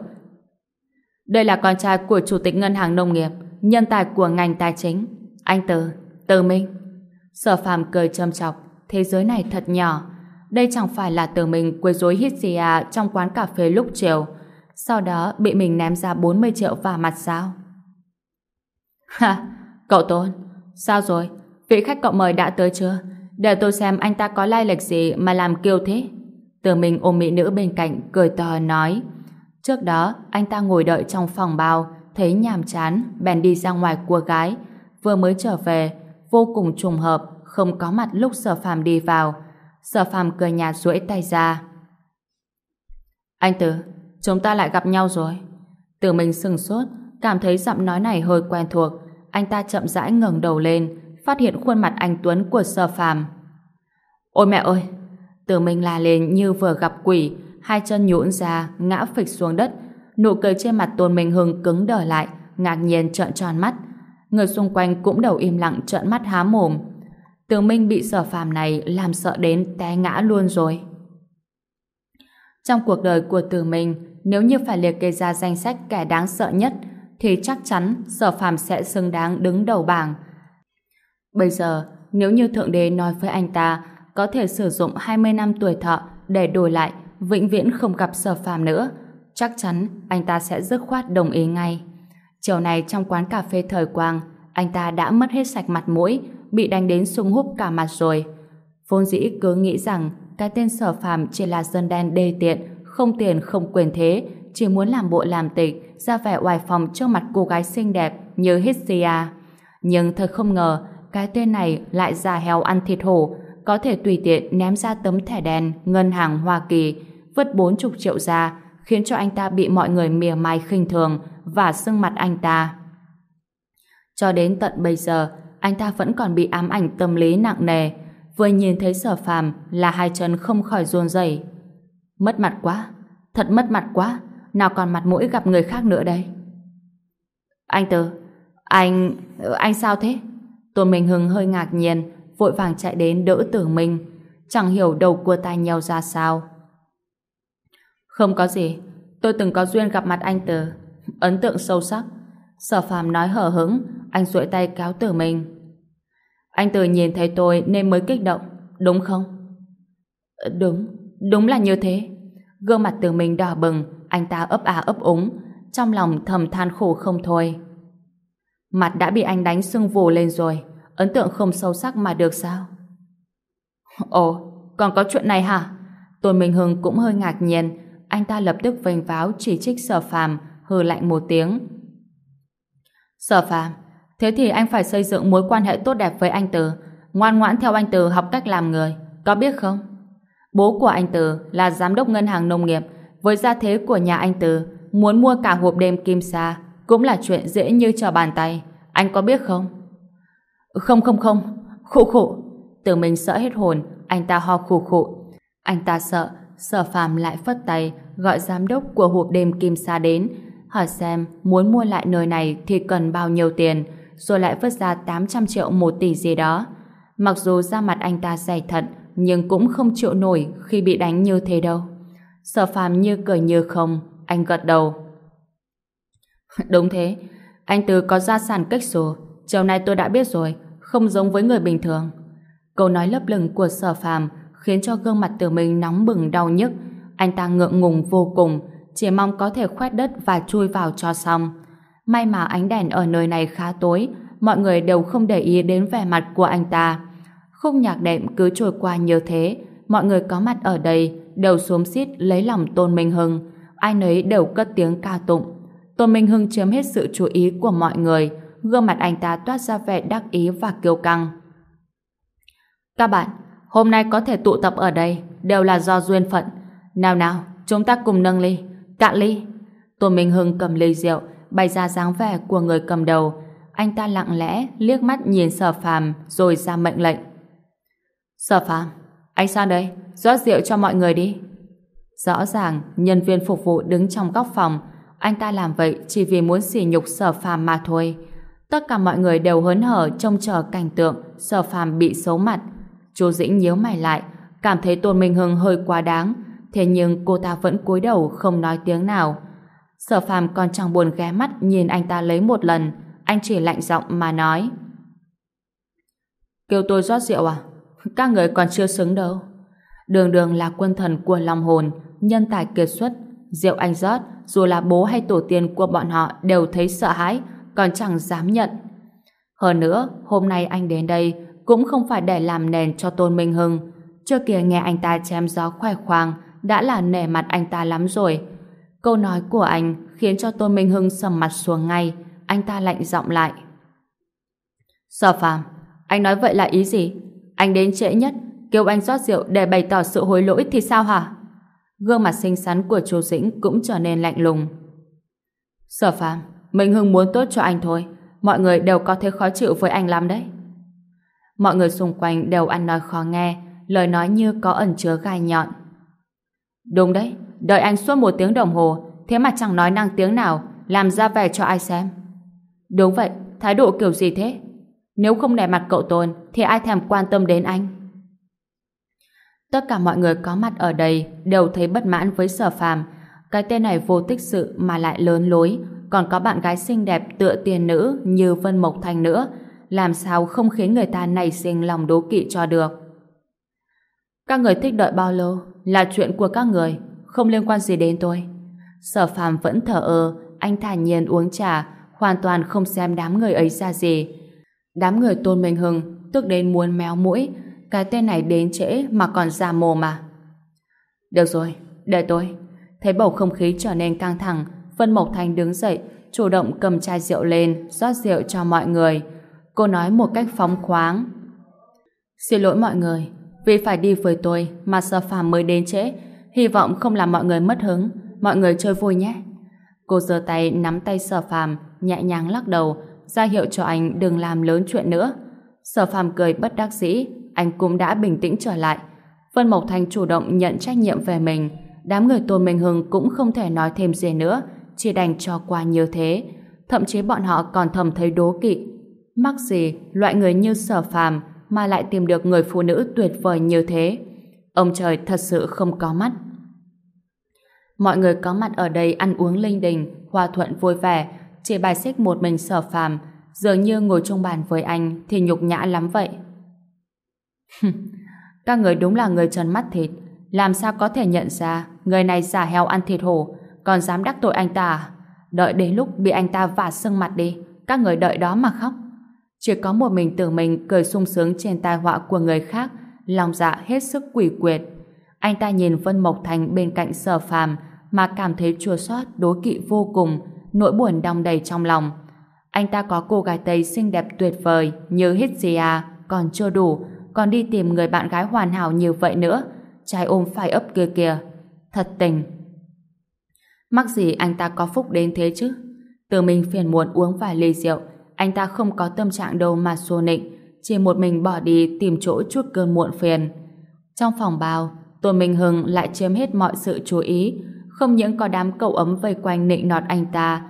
Đây là con trai của Chủ tịch Ngân hàng Nông nghiệp, nhân tài của ngành tài chính. Anh Từ, Từ Minh. Sở phàm cười châm chọc, thế giới này thật nhỏ. Đây chẳng phải là Từ Minh quấy rối hít gì à trong quán cà phê lúc chiều, sau đó bị mình ném ra 40 triệu vào mặt sao? Ha, cậu Tôn, sao rồi? Vị khách cậu mời đã tới chưa? Để tôi xem anh ta có lai lịch gì mà làm kiêu thế. Từ mình ôm mỹ nữ bên cạnh, cười to nói. Trước đó, anh ta ngồi đợi trong phòng bao, thấy nhàm chán, bèn đi ra ngoài cua gái. Vừa mới trở về, vô cùng trùng hợp, không có mặt lúc sở phàm đi vào. Sở phàm cười nhạt duỗi tay ra. Anh Tử, chúng ta lại gặp nhau rồi. Từ mình sừng sốt, cảm thấy giọng nói này hơi quen thuộc. Anh ta chậm rãi ngẩng đầu lên, phát hiện khuôn mặt anh Tuấn của sở phàm. Ôi mẹ ơi! Từ mình la lên như vừa gặp quỷ, hai chân nhũn ra, ngã phịch xuống đất. Nụ cười trên mặt Tôn Minh Hưng cứng đờ lại, ngạc nhiên trợn tròn mắt. Người xung quanh cũng đầu im lặng trợn mắt há mồm. Từ Minh bị sở phàm này làm sợ đến té ngã luôn rồi. Trong cuộc đời của Từ Minh, nếu như phải liệt kê ra danh sách kẻ đáng sợ nhất, thì chắc chắn sở phàm sẽ xứng đáng đứng đầu bảng. Bây giờ, nếu như Thượng Đế nói với anh ta có thể sử dụng 20 năm tuổi thọ để đổi lại vĩnh viễn không gặp sở phàm nữa, chắc chắn anh ta sẽ dứt khoát đồng ý ngay. Chiều này trong quán cà phê thời quang, anh ta đã mất hết sạch mặt mũi, bị đánh đến sung húp cả mặt rồi. Vốn dĩ cứ nghĩ rằng cái tên sở phàm chỉ là dân đen đê tiện, không tiền không quyền thế, chỉ muốn làm bộ làm tịch, ra vẻ oai phòng trước mặt cô gái xinh đẹp như Hestia. Nhưng thật không ngờ, cái tên này lại già heo ăn thịt hổ, có thể tùy tiện ném ra tấm thẻ đen ngân hàng Hoa Kỳ, vứt 40 triệu ra, khiến cho anh ta bị mọi người mỉa mai khinh thường và sưng mặt anh ta. Cho đến tận bây giờ, anh ta vẫn còn bị ám ảnh tâm lý nặng nề, vừa nhìn thấy sở phàm là hai chân không khỏi run rẩy. Mất mặt quá, thật mất mặt quá, nào còn mặt mũi gặp người khác nữa đây. Anh Từ, anh... Ờ, anh sao thế? Tôn Minh Hưng hơi ngạc nhiên, vội vàng chạy đến đỡ Tử Minh, chẳng hiểu đầu cua tai nhau ra sao. Không có gì, tôi từng có duyên gặp mặt anh Từ, ấn tượng sâu sắc. Sở phàm nói hở hững, anh duỗi tay kéo Tử Minh. Anh Từ nhìn thấy tôi nên mới kích động, đúng không? Ờ, đúng, đúng là như thế. Gương mặt từ mình đỏ bừng, anh ta ấp à ấp úng, trong lòng thầm than khổ không thôi. Mặt đã bị anh đánh sưng vù lên rồi, ấn tượng không sâu sắc mà được sao? Ồ, còn có chuyện này hả? Tôn Minh Hưng cũng hơi ngạc nhiên, anh ta lập tức vênh váo chỉ trích sở phàm, hừ lạnh một tiếng. Sở phàm, thế thì anh phải xây dựng mối quan hệ tốt đẹp với anh Từ, ngoan ngoãn theo anh Từ học cách làm người, có biết không? Bố của anh Từ là giám đốc ngân hàng nông nghiệp, với gia thế của nhà anh Từ, muốn mua cả hộp đêm kim sa cũng là chuyện dễ như trở bàn tay. Anh có biết không? Không không không, khụ khụ. Từ mình sợ hết hồn, anh ta ho khụ khụ. Anh ta sợ, sở phàm lại phất tay, gọi giám đốc của hộp đêm Kim Sa đến, hỏi xem muốn mua lại nơi này thì cần bao nhiêu tiền, rồi lại vứt ra 800 triệu một tỷ gì đó. Mặc dù da mặt anh ta dày thật, nhưng cũng không chịu nổi khi bị đánh như thế đâu. Sở phàm như cười như không, anh gật đầu. Đúng thế, anh Từ có gia sản cách sổ, chiều nay tôi đã biết rồi, không giống với người bình thường. Câu nói lấp lửng của sở phàm khiến cho gương mặt từ mình nóng bừng đau nhức. Anh ta ngượng ngùng vô cùng, chỉ mong có thể khoét đất và chui vào cho xong. May mà ánh đèn ở nơi này khá tối, mọi người đều không để ý đến vẻ mặt của anh ta. Khúc nhạc đệm cứ trôi qua như thế, mọi người có mặt ở đây đều xuống xít lấy lòng Tôn Minh Hưng. Ai nấy đều cất tiếng ca tụng. Tôn Minh Hưng chiếm hết sự chú ý của mọi người, gương mặt anh ta toát ra vẻ đắc ý và kiêu căng. Các bạn, hôm nay có thể tụ tập ở đây đều là do duyên phận. Nào nào, chúng ta cùng nâng ly, cạn ly. Tôn Minh Hưng cầm ly rượu, bày ra dáng vẻ của người cầm đầu. Anh ta lặng lẽ liếc mắt nhìn Sở Phàm rồi ra mệnh lệnh. Sở Phàm, anh sang đây, rót rượu cho mọi người đi. Rõ ràng, nhân viên phục vụ đứng trong góc phòng, anh ta làm vậy chỉ vì muốn sỉ nhục Sở Phàm mà thôi. Tất cả mọi người đều hớn hở trông chờ cảnh tượng Sở Phàm bị xấu mặt. Chú Dĩnh nhíu mày lại, cảm thấy Tôn Minh Hưng hơi quá đáng, thế nhưng cô ta vẫn cúi đầu không nói tiếng nào. Sở Phàm còn chẳng buồn ghé mắt nhìn anh ta lấy một lần, anh chỉ lạnh giọng mà nói. Kêu tôi rót rượu à? Các người còn chưa xứng đâu. Đường đường là quân thần của lòng hồn, nhân tài kiệt xuất, Diệu anh rót, dù là bố hay tổ tiên của bọn họ đều thấy sợ hãi, còn chẳng dám nhận. Hơn nữa, hôm nay anh đến đây cũng không phải để làm nền cho Tôn Minh Hưng. Trước kia nghe anh ta chém gió khoe khoang đã là nể mặt anh ta lắm rồi. Câu nói của anh khiến cho Tôn Minh Hưng sầm mặt xuống ngay. Anh ta lạnh giọng lại. Sở phàm, anh nói vậy là ý gì? Anh đến trễ nhất, kêu anh rót rượu để bày tỏ sự hối lỗi thì sao hả? Gương mặt xinh xắn của chú Dĩnh cũng trở nên lạnh lùng. Sở phàm, Minh Hưng muốn tốt cho anh thôi. Mọi người đều có thể khó chịu với anh lắm đấy. Mọi người xung quanh đều ăn nói khó nghe, lời nói như có ẩn chứa gai nhọn. Đúng đấy, đợi anh suốt một tiếng đồng hồ, thế mà chẳng nói năng tiếng nào, làm ra vẻ cho ai xem. Đúng vậy, thái độ kiểu gì thế? Nếu không nể mặt cậu Tôn, thì ai thèm quan tâm đến anh? Tất cả mọi người có mặt ở đây đều thấy bất mãn với sở phàm. Cái tên này vô tích sự mà lại lớn lối, còn có bạn gái xinh đẹp tựa tiền nữ như Vân Mộc Thành nữa, làm sao không khiến người ta nảy sinh lòng đố kỵ cho được. Các người thích đợi bao lâu là chuyện của các người, không liên quan gì đến tôi. Sở phàm vẫn thở ơ, anh thản nhiên uống trà, hoàn toàn không xem đám người ấy ra gì. Đám người tôn minh hưng, tức đến muốn méo mũi, cái tên này đến trễ mà còn ra mồm mà. Được rồi, để tôi. Thấy bầu không khí trở nên căng thẳng, Vân Mộc Thành đứng dậy, chủ động cầm chai rượu lên, rót rượu cho mọi người. Cô nói một cách phóng khoáng. Xin lỗi mọi người, vì phải đi với tôi mà Sở Phàm mới đến trễ, hy vọng không làm mọi người mất hứng, mọi người chơi vui nhé. Cô giơ tay nắm tay Sở Phàm, nhẹ nhàng lắc đầu, ra hiệu cho anh đừng làm lớn chuyện nữa. Sở Phàm cười bất đắc dĩ, anh cũng đã bình tĩnh trở lại. Vân Mộc Thành chủ động nhận trách nhiệm về mình, đám người Tô Minh Hưng cũng không thể nói thêm gì nữa, chỉ đành cho qua như thế. Thậm chí bọn họ còn thầm thấy đố kỵ. Mắc gì loại người như sở phàm mà lại tìm được người phụ nữ tuyệt vời như thế. Ông trời thật sự không có mắt. Mọi người có mặt ở đây ăn uống linh đình, hòa thuận vui vẻ, chỉ bài xích một mình sở phàm, dường như ngồi chung bàn với anh thì nhục nhã lắm vậy. Các người đúng là người trần mắt thịt, làm sao có thể nhận ra người này giả heo ăn thịt hổ, còn dám đắc tội anh ta? À? Đợi đến lúc bị anh ta vả sưng mặt đi, các người đợi đó mà khóc. Chỉ có một mình tưởng mình cười sung sướng trên tai họa của người khác, lòng dạ hết sức quỷ quyệt. Anh ta nhìn Vân Mộc Thành bên cạnh sở phàm mà cảm thấy chua xót đố kỵ vô cùng, nỗi buồn đong đầy trong lòng. Anh ta có cô gái Tây xinh đẹp tuyệt vời như Hitzia, còn chưa đủ, còn đi tìm người bạn gái hoàn hảo như vậy nữa. Trai ôm phải ấp kia kìa. Thật tình. Mắc gì anh ta có phúc đến thế chứ? Từ mình phiền muộn uống vài ly rượu, anh ta không có tâm trạng đâu mà xô nịnh, chỉ một mình bỏ đi tìm chỗ chút cơn muộn phiền. Trong phòng bao, Tôn Minh Hưng lại chiếm hết mọi sự chú ý, không những có đám cậu ấm vây quanh nịnh nọt anh ta,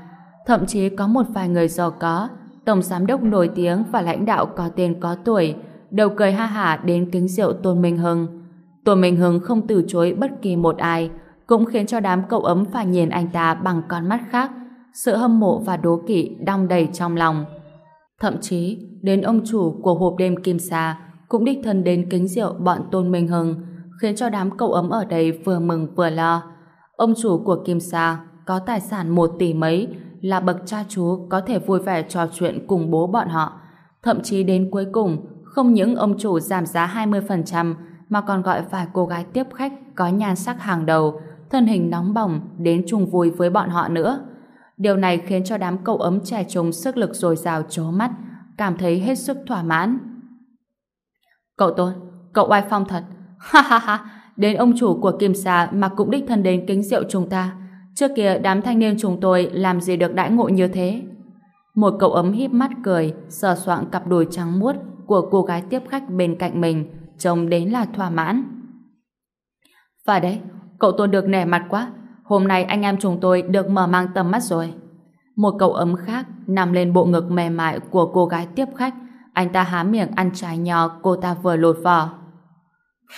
thậm chí có một vài người giàu có, tổng giám đốc nổi tiếng và lãnh đạo có tên có tuổi, đều cười ha hả đến kính rượu Tôn Minh Hưng. Tôn Minh Hưng không từ chối bất kỳ một ai, cũng khiến cho đám cậu ấm phải nhìn anh ta bằng con mắt khác, sự hâm mộ và đố kỵ đong đầy trong lòng. Thậm chí, đến ông chủ của hộp đêm Kim Sa cũng đích thân đến kính rượu bọn Tôn Minh Hưng, khiến cho đám cậu ấm ở đây vừa mừng vừa lo. Ông chủ của Kim Sa có tài sản một tỷ mấy, là bậc cha chú có thể vui vẻ trò chuyện cùng bố bọn họ. Thậm chí đến cuối cùng, không những ông chủ giảm giá 20% mà còn gọi vài cô gái tiếp khách có nhan sắc hàng đầu, thân hình nóng bỏng đến chung vui với bọn họ nữa. Điều này khiến cho đám cậu ấm trẻ trung sức lực dồi dào chố mắt, cảm thấy hết sức thỏa mãn. Cậu Tôn, cậu oai phong thật. Ha ha ha, đến ông chủ của Kim Sa mà cũng đích thân đến kính rượu chúng ta. Trước kia đám thanh niên chúng tôi làm gì được đãi ngộ như thế? Một cậu ấm híp mắt cười, sờ soạng cặp đùi trắng muốt của cô gái tiếp khách bên cạnh mình, trông đến là thỏa mãn. Phải đấy, cậu Tôn được nể mặt quá. Hôm nay anh em chúng tôi được mở mang tầm mắt rồi. Một cậu ấm khác nằm lên bộ ngực mềm mại của cô gái tiếp khách. Anh ta há miệng ăn trái nho cô ta vừa lột vỏ.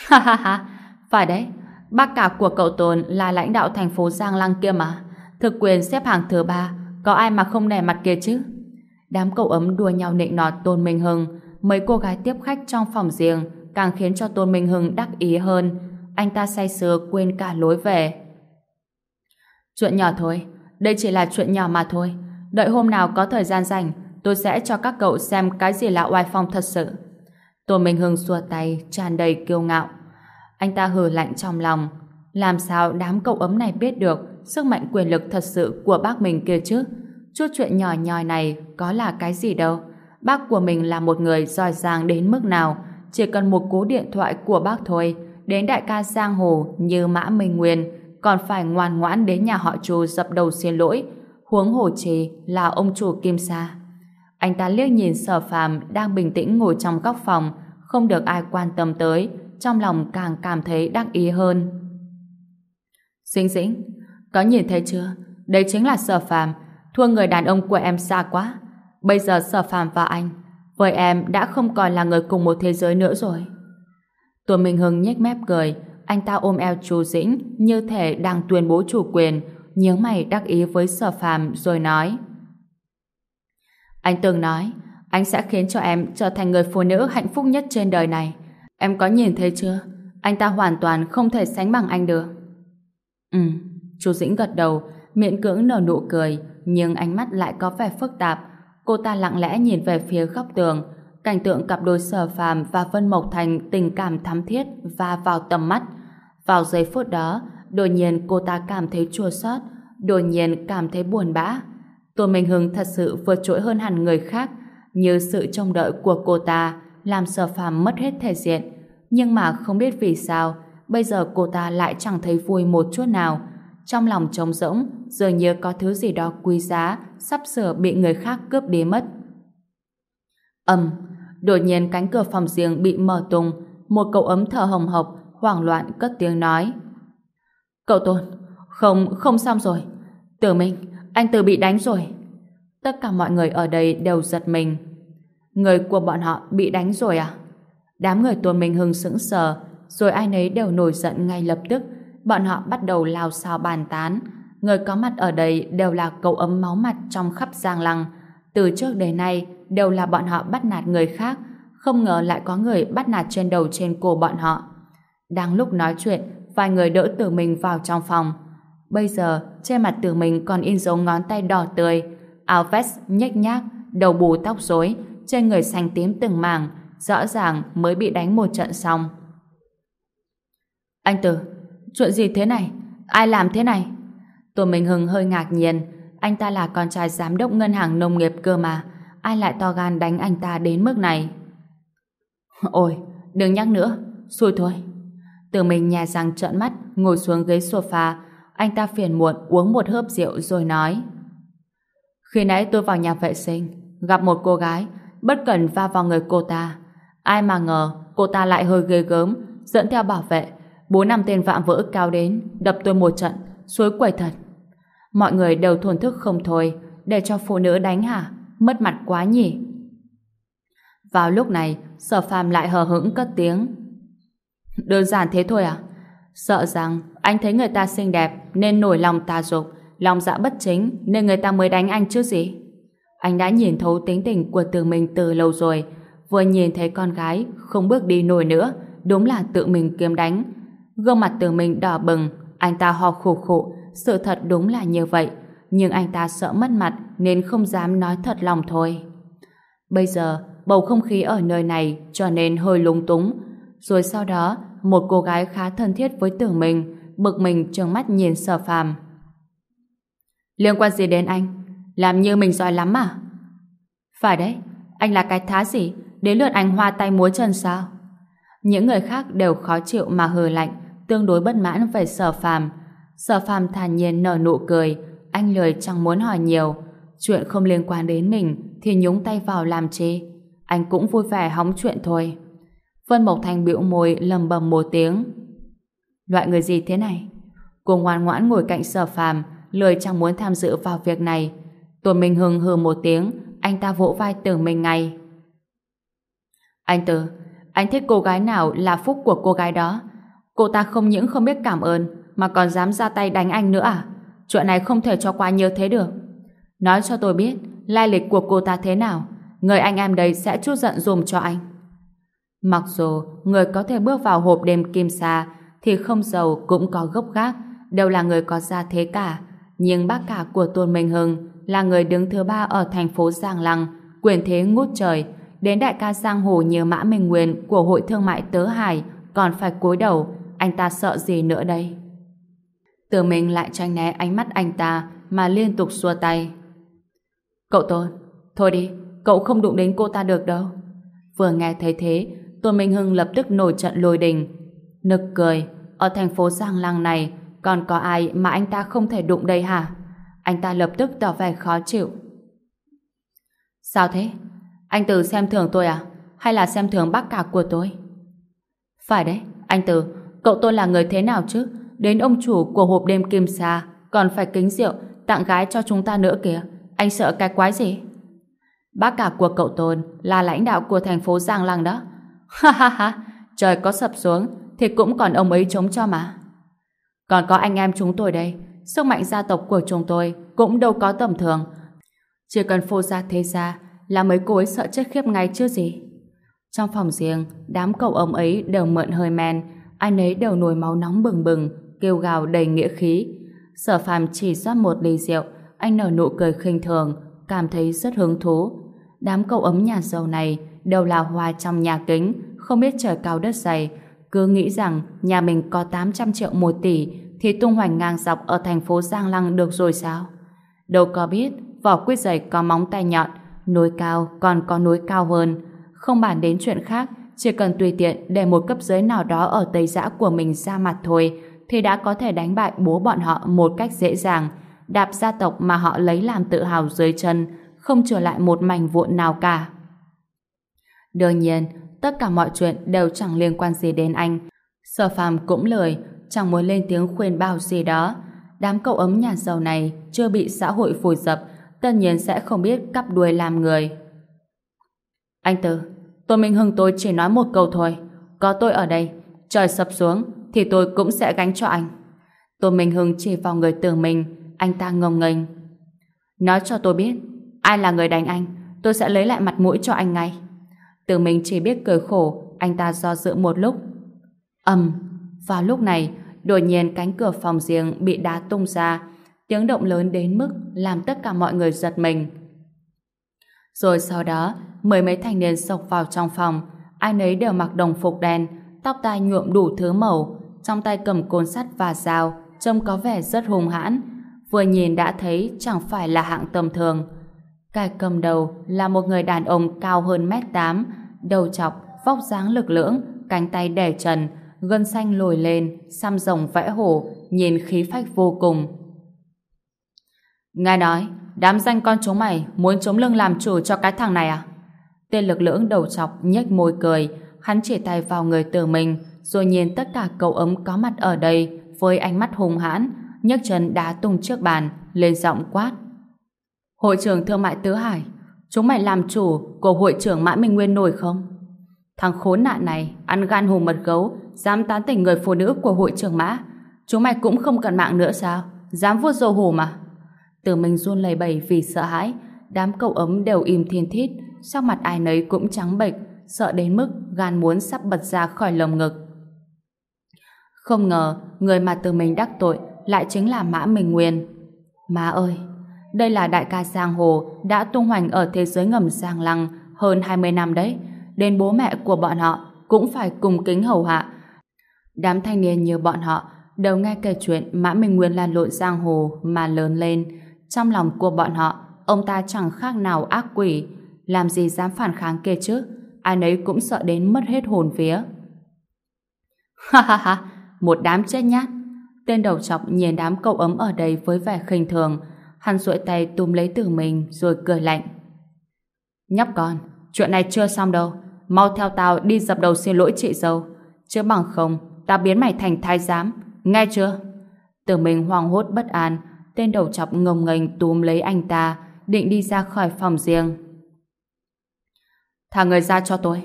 Ha ha ha, phải đấy, Bác cả của cậu Tồn là lãnh đạo thành phố Giang Lăng kia mà. Thực quyền xếp hàng thứ ba, có ai mà không nể mặt kia chứ? Đám cậu ấm đua nhau nịnh nọt Tôn Minh Hưng, mấy cô gái tiếp khách trong phòng riêng càng khiến cho Tôn Minh Hưng đắc ý hơn. Anh ta say sưa quên cả lối về. Chuyện nhỏ thôi, đây chỉ là chuyện nhỏ mà thôi. Đợi hôm nào có thời gian rảnh, tôi sẽ cho các cậu xem cái gì là oai phong thật sự. Tôn Minh Hưng xua tay, tràn đầy kiêu ngạo. Anh ta hừ lạnh trong lòng. Làm sao đám cậu ấm này biết được sức mạnh quyền lực thật sự của bác mình kia chứ? Chút chuyện nhỏ nhòi này có là cái gì đâu. Bác của mình là một người giỏi giang đến mức nào. Chỉ cần một cú điện thoại của bác thôi. Đến đại ca giang hồ như Mã Minh Nguyên, còn phải ngoan ngoãn đến nhà họ Chu dập đầu xin lỗi. Huống hồ trì là ông chủ Kim Sa. Anh ta liếc nhìn sở phàm đang bình tĩnh ngồi trong góc phòng, không được ai quan tâm tới trong lòng càng cảm thấy đắc ý hơn. Dĩnh dĩnh, có nhìn thấy chưa? Đây chính là sở phàm, thua người đàn ông của em xa quá. Bây giờ sở phàm và anh, với em đã không còn là người cùng một thế giới nữa rồi. Tuần Minh Hưng nhếch mép cười, anh ta ôm eo chú Dĩnh như thể đang tuyên bố chủ quyền, nhớ mày đắc ý với sở phàm rồi nói. Anh từng nói, anh sẽ khiến cho em trở thành người phụ nữ hạnh phúc nhất trên đời này. Em có nhìn thấy chưa? Anh ta hoàn toàn không thể sánh bằng anh được. Ừ, chú Dĩnh gật đầu, miệng cưỡng nở nụ cười, nhưng ánh mắt lại có vẻ phức tạp. Cô ta lặng lẽ nhìn về phía góc tường, cảnh tượng cặp đôi sở phàm và Vân Mộc Thành tình cảm thắm thiết và vào tầm mắt. Vào giây phút đó, đột nhiên cô ta cảm thấy chua xót, đột nhiên cảm thấy buồn bã. Tô Minh Hưng thật sự vượt trội hơn hẳn người khác, như sự trông đợi của cô ta làm sở phàm mất hết thể diện. Nhưng mà không biết vì sao, bây giờ cô ta lại chẳng thấy vui một chút nào. Trong lòng trống rỗng, dường như có thứ gì đó quý giá, sắp sửa bị người khác cướp đi mất. Ầm, đột nhiên cánh cửa phòng riêng bị mở tung, một cậu ấm thở hồng hộc, hoảng loạn cất tiếng nói. Cậu Tôn, không, không xong rồi. Tử Minh, anh Tử bị đánh rồi. Tất cả mọi người ở đây đều giật mình. Người của bọn họ bị đánh rồi à? Đám người tuần mình hưng sững sờ, rồi ai nấy đều nổi giận ngay lập tức. Bọn họ bắt đầu lao xao bàn tán. Người có mặt ở đây đều là cậu ấm máu mặt trong khắp giang lăng. Từ trước đến nay, đều là bọn họ bắt nạt người khác. Không ngờ lại có người bắt nạt trên đầu trên cổ bọn họ. Đang lúc nói chuyện, vài người đỡ tử mình vào trong phòng. Bây giờ, trên mặt tử mình còn in dấu ngón tay đỏ tươi, áo vest nhếch nhác, đầu bù tóc rối, trên người xanh tím từng mảng, rõ ràng mới bị đánh một trận xong. Anh Tử, chuyện gì thế này? Ai làm thế này? Tô Minh Hưng hơi ngạc nhiên, anh ta là con trai giám đốc ngân hàng nông nghiệp cơ mà, ai lại to gan đánh anh ta đến mức này? Ôi, đừng nhắc nữa, xui thôi. Từ mình nhà răng trợn mắt, ngồi xuống ghế sofa, anh ta phiền muộn uống một hớp rượu rồi nói. Khi nãy tôi vào nhà vệ sinh, gặp một cô gái, bất cần va vào người cô ta. Ai mà ngờ cô ta lại hơi ghê gớm, dẫn theo bảo vệ. Bốn năm tên vạm vỡ cao đến, đập tôi một trận, suối quẩy thật. Mọi người đều thổn thức không thôi, để cho phụ nữ đánh hả? Mất mặt quá nhỉ? Vào lúc này, sở phàm lại hờ hững cất tiếng. Đơn giản thế thôi à? Sợ rằng anh thấy người ta xinh đẹp nên nổi lòng tà dục, lòng dạ bất chính nên người ta mới đánh anh chứ gì? Anh đã nhìn thấu tính tình của tự mình từ lâu rồi, vừa nhìn thấy con gái không bước đi nổi nữa, đúng là tự mình kiếm đánh. Gương mặt từ mình đỏ bừng, anh ta ho khổ khổ, sự thật đúng là như vậy, nhưng anh ta sợ mất mặt nên không dám nói thật lòng thôi. Bây giờ, bầu không khí ở nơi này cho nên hơi lúng túng, rồi sau đó, một cô gái khá thân thiết với tưởng mình, bực mình trừng mắt nhìn sở phàm. Liên quan gì đến anh? Làm như mình giỏi lắm à? Phải đấy, anh là cái thá gì? Đến lượt anh hoa tay múa chân sao? Những người khác đều khó chịu mà hừ lạnh, tương đối bất mãn về sở phàm. Sở phàm thản nhiên nở nụ cười, anh lời chẳng muốn hỏi nhiều. Chuyện không liên quan đến mình thì nhúng tay vào làm chê. Anh cũng vui vẻ hóng chuyện thôi. Vân Mộc Thành bĩu môi lầm bầm một tiếng. Loại người gì thế này? Cô ngoan ngoãn ngồi cạnh sở phàm, lười chẳng muốn tham dự vào việc này. Tuần Minh Hưng hừ một tiếng, anh ta vỗ vai tưởng mình ngay. Anh Tử, anh thích cô gái nào là phúc của cô gái đó. Cô ta không những không biết cảm ơn, mà còn dám ra tay đánh anh nữa à? Chuyện này không thể cho qua như thế được. Nói cho tôi biết, lai lịch của cô ta thế nào, người anh em đây sẽ chút giận dùm cho anh. Mặc dù người có thể bước vào hộp đêm kim sa thì không giàu cũng có gốc gác, đều là người có gia thế cả. Nhưng bác cả của Tôn Minh Hưng là người đứng thứ ba ở thành phố Giang Lăng, quyền thế ngút trời, đến đại ca giang hồ như Mã Minh Nguyên của Hội Thương mại Tớ Hải còn phải cúi đầu, anh ta sợ gì nữa đây? Từ mình lại tranh né ánh mắt anh ta mà liên tục xua tay. Cậu Tôn, thôi đi, cậu không đụng đến cô ta được đâu. Vừa nghe thấy thế, Tôn Minh Hưng lập tức nổi trận lôi đình. Nực cười, ở thành phố Giang Lăng này còn có ai mà anh ta không thể đụng đây hả? Anh ta lập tức tỏ vẻ khó chịu. Sao thế? Anh Từ xem thường tôi à? Hay là xem thường bác cả của tôi? Phải đấy, anh Từ, cậu tôi là người thế nào chứ? Đến ông chủ của hộp đêm kim sa còn phải kính rượu tặng gái cho chúng ta nữa kìa. Anh sợ cái quái gì? Bác cả của cậu Tôn là lãnh đạo của thành phố Giang Lăng đó. Ha ha ha, trời có sập xuống thì cũng còn ông ấy chống cho mà. Còn có anh em chúng tôi đây, sức mạnh gia tộc của chúng tôi cũng đâu có tầm thường. Chỉ cần phô ra thế ra là mấy cô ấy sợ chết khiếp ngay chứ gì. Trong phòng riêng, đám cậu ông ấy đều mượn hơi men, anh ấy đều nổi máu nóng bừng bừng, kêu gào đầy nghĩa khí. Sở phàm chỉ rót một ly rượu, anh nở nụ cười khinh thường, cảm thấy rất hứng thú. Đám cậu ấm nhà giàu này đều là hoa trong nhà kính, không biết trời cao đất dày, cứ nghĩ rằng nhà mình có 800 triệu một tỷ thì tung hoành ngang dọc ở thành phố Giang Lăng được rồi sao? Đâu có biết, vỏ quýt giày có móng tay nhọn, núi cao còn có núi cao hơn. Không bàn đến chuyện khác, chỉ cần tùy tiện để một cấp dưới nào đó ở Tây Giã của mình ra mặt thôi, thì đã có thể đánh bại bố bọn họ một cách dễ dàng, đạp gia tộc mà họ lấy làm tự hào dưới chân, không trở lại một mảnh vụn nào cả. Đương nhiên, tất cả mọi chuyện đều chẳng liên quan gì đến anh. Sở phàm cũng lời, chẳng muốn lên tiếng khuyên bảo gì đó. Đám cậu ấm nhà giàu này chưa bị xã hội phủi dập, tất nhiên sẽ không biết cắp đuôi làm người. Anh Tư, tôi Minh Hưng tôi chỉ nói một câu thôi. Có tôi ở đây, trời sập xuống thì tôi cũng sẽ gánh cho anh. Tô Minh Hưng chỉ vào người tưởng mình, anh ta ngông nghênh. Nói cho tôi biết, ai là người đánh anh, tôi sẽ lấy lại mặt mũi cho anh ngay. Tưởng mình chỉ biết cười khổ, anh ta do dự một lúc. ầm, vào lúc này, đột nhiên cánh cửa phòng riêng bị đá tung ra, tiếng động lớn đến mức làm tất cả mọi người giật mình. Rồi sau đó, mười mấy thanh niên sộc vào trong phòng, ai nấy đều mặc đồng phục đen, tóc tai nhuộm đủ thứ màu, trong tay cầm côn sắt và dao, trông có vẻ rất hùng hãn. Vừa nhìn đã thấy chẳng phải là hạng tầm thường. Cái cầm đầu là một người đàn ông cao hơn mét tám, đầu chọc, vóc dáng lực lưỡng, cánh tay đẻ trần, gân xanh lồi lên, xăm rồng vẽ hổ, nhìn khí phách vô cùng. Ngài nói, đám danh con chúng mày muốn chống lưng làm chủ cho cái thằng này à? Tên lực lưỡng đầu chọc nhếch môi cười, hắn chỉ tay vào người tử mình, rồi nhìn tất cả cậu ấm có mặt ở đây với ánh mắt hung hãn, nhấc chân đá tung trước bàn, lên giọng quát. Hội trưởng Thương mại Tứ Hải, chúng mày làm chủ của hội trưởng Mã Minh Nguyên nổi không? Thằng khốn nạn này, ăn gan hùm mật gấu, dám tán tỉnh người phụ nữ của hội trưởng Mã. Chúng mày cũng không cần mạng nữa sao? Dám vua dầu hổ mà. Từ mình run lẩy bẩy vì sợ hãi, đám cậu ấm đều im thiên thít, sắc mặt ai nấy cũng trắng bệch, sợ đến mức gan muốn sắp bật ra khỏi lồng ngực. Không ngờ, người mà từ mình đắc tội lại chính là Mã mình Nguyên. Má ơi, đây là đại ca Giang Hồ đã tung hoành ở thế giới ngầm Giang Lăng hơn 20 năm đấy. Đến bố mẹ của bọn họ cũng phải cùng kính hầu hạ. Đám thanh niên như bọn họ đều nghe kể chuyện Mã Minh Nguyên lan lộn Giang Hồ mà lớn lên. Trong lòng của bọn họ, ông ta chẳng khác nào ác quỷ. Làm gì dám phản kháng kia chứ? Ai nấy cũng sợ đến mất hết hồn vía. Ha ha ha, một đám chết nhát. Tên đầu chọc nhìn đám cậu ấm ở đây với vẻ khinh thường. Hắn duỗi tay túm lấy từ mình rồi cười lạnh. Nhóc con, chuyện này chưa xong đâu. Mau theo tao đi dập đầu xin lỗi chị dâu. Chứ bằng không, ta biến mày thành thái giám. Nghe chưa? Tử mình hoang hốt bất an, tên đầu chọc ngông nghênh túm lấy anh ta, định đi ra khỏi phòng riêng. Thả người ra cho tôi.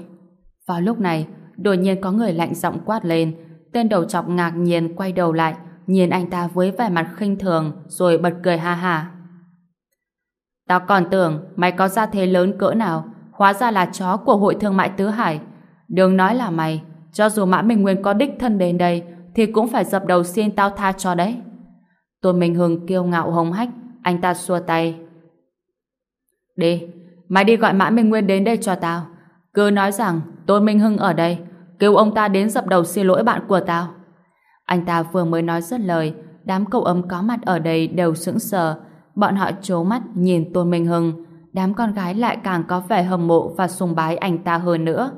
Vào lúc này, đột nhiên có người lạnh giọng quát lên, Tên đầu chọc ngạc nhiên quay đầu lại, nhìn anh ta với vẻ mặt khinh thường, rồi bật cười ha ha. Tao còn tưởng mày có gia thế lớn cỡ nào, hóa ra là chó của hội thương mại Tứ Hải. Đừng nói là mày, cho dù Mã Minh Nguyên có đích thân đến đây, thì cũng phải dập đầu xin tao tha cho đấy. Tôn Minh Hưng kiêu ngạo hống hách, anh ta xua tay. Đi, mày đi gọi Mã Minh Nguyên đến đây cho tao. Cứ nói rằng Tôn Minh Hưng ở đây, kêu ông ta đến dập đầu xin lỗi bạn của tao. Anh ta vừa mới nói dứt lời, đám cậu ấm có mặt ở đây đều sững sờ. Bọn họ trố mắt nhìn Tôn Minh Hưng, đám con gái lại càng có vẻ hâm mộ và sùng bái anh ta hơn nữa.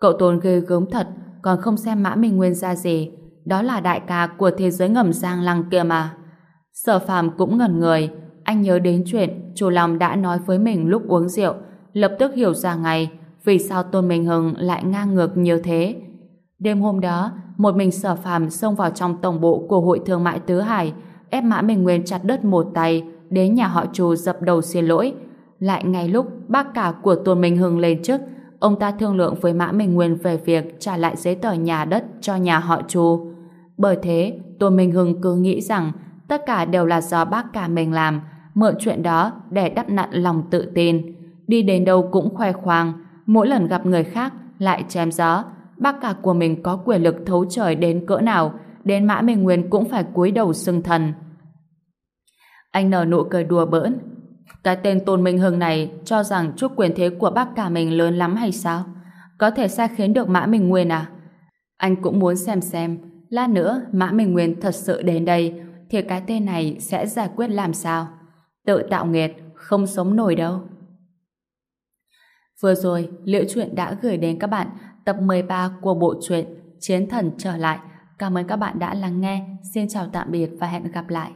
Cậu Tôn ghê gớm thật, còn không xem Mã Minh Nguyên ra gì. Đó là đại ca của thế giới ngầm Giang Lăng kia mà. Sở phàm cũng ngẩn người, anh nhớ đến chuyện chủ lòng đã nói với mình lúc uống rượu, lập tức hiểu ra ngay vì sao Tôn Minh Hưng lại ngang ngược như thế. Đêm hôm đó, một mình sở phàm xông vào trong tổng bộ của Hội Thương mại Tứ Hải, ép Mã Minh Nguyên chặt đứt một tay, đến nhà họ trù dập đầu xin lỗi. Lại ngay lúc bác cả của Tôn Minh Hưng lên chức, ông ta thương lượng với Mã Minh Nguyên về việc trả lại giấy tờ nhà đất cho nhà họ Chu. Bởi thế, Tô Minh Hưng cứ nghĩ rằng tất cả đều là do bác cả mình làm, mượn chuyện đó để đắp nặn lòng tự tin. Đi đến đâu cũng khoe khoang, mỗi lần gặp người khác lại chém gió. Bác cả của mình có quyền lực thấu trời đến cỡ nào, đến Mã Minh Nguyên cũng phải cúi đầu xưng thần. Anh nở nụ cười đùa bỡn. Cái tên Tôn Minh Hưng này cho rằng chút quyền thế của bác cả mình lớn lắm hay sao? Có thể sai khiến được Mã Minh Nguyên à? Anh cũng muốn xem xem, lát nữa Mã Minh Nguyên thật sự đến đây, thì cái tên này sẽ giải quyết làm sao? Tự tạo nghiệt, không sống nổi đâu. Vừa rồi, Liễu Chuyện đã gửi đến các bạn tập 13 của bộ truyện Chiến Thần Trở Lại. Cảm ơn các bạn đã lắng nghe. Xin chào tạm biệt và hẹn gặp lại.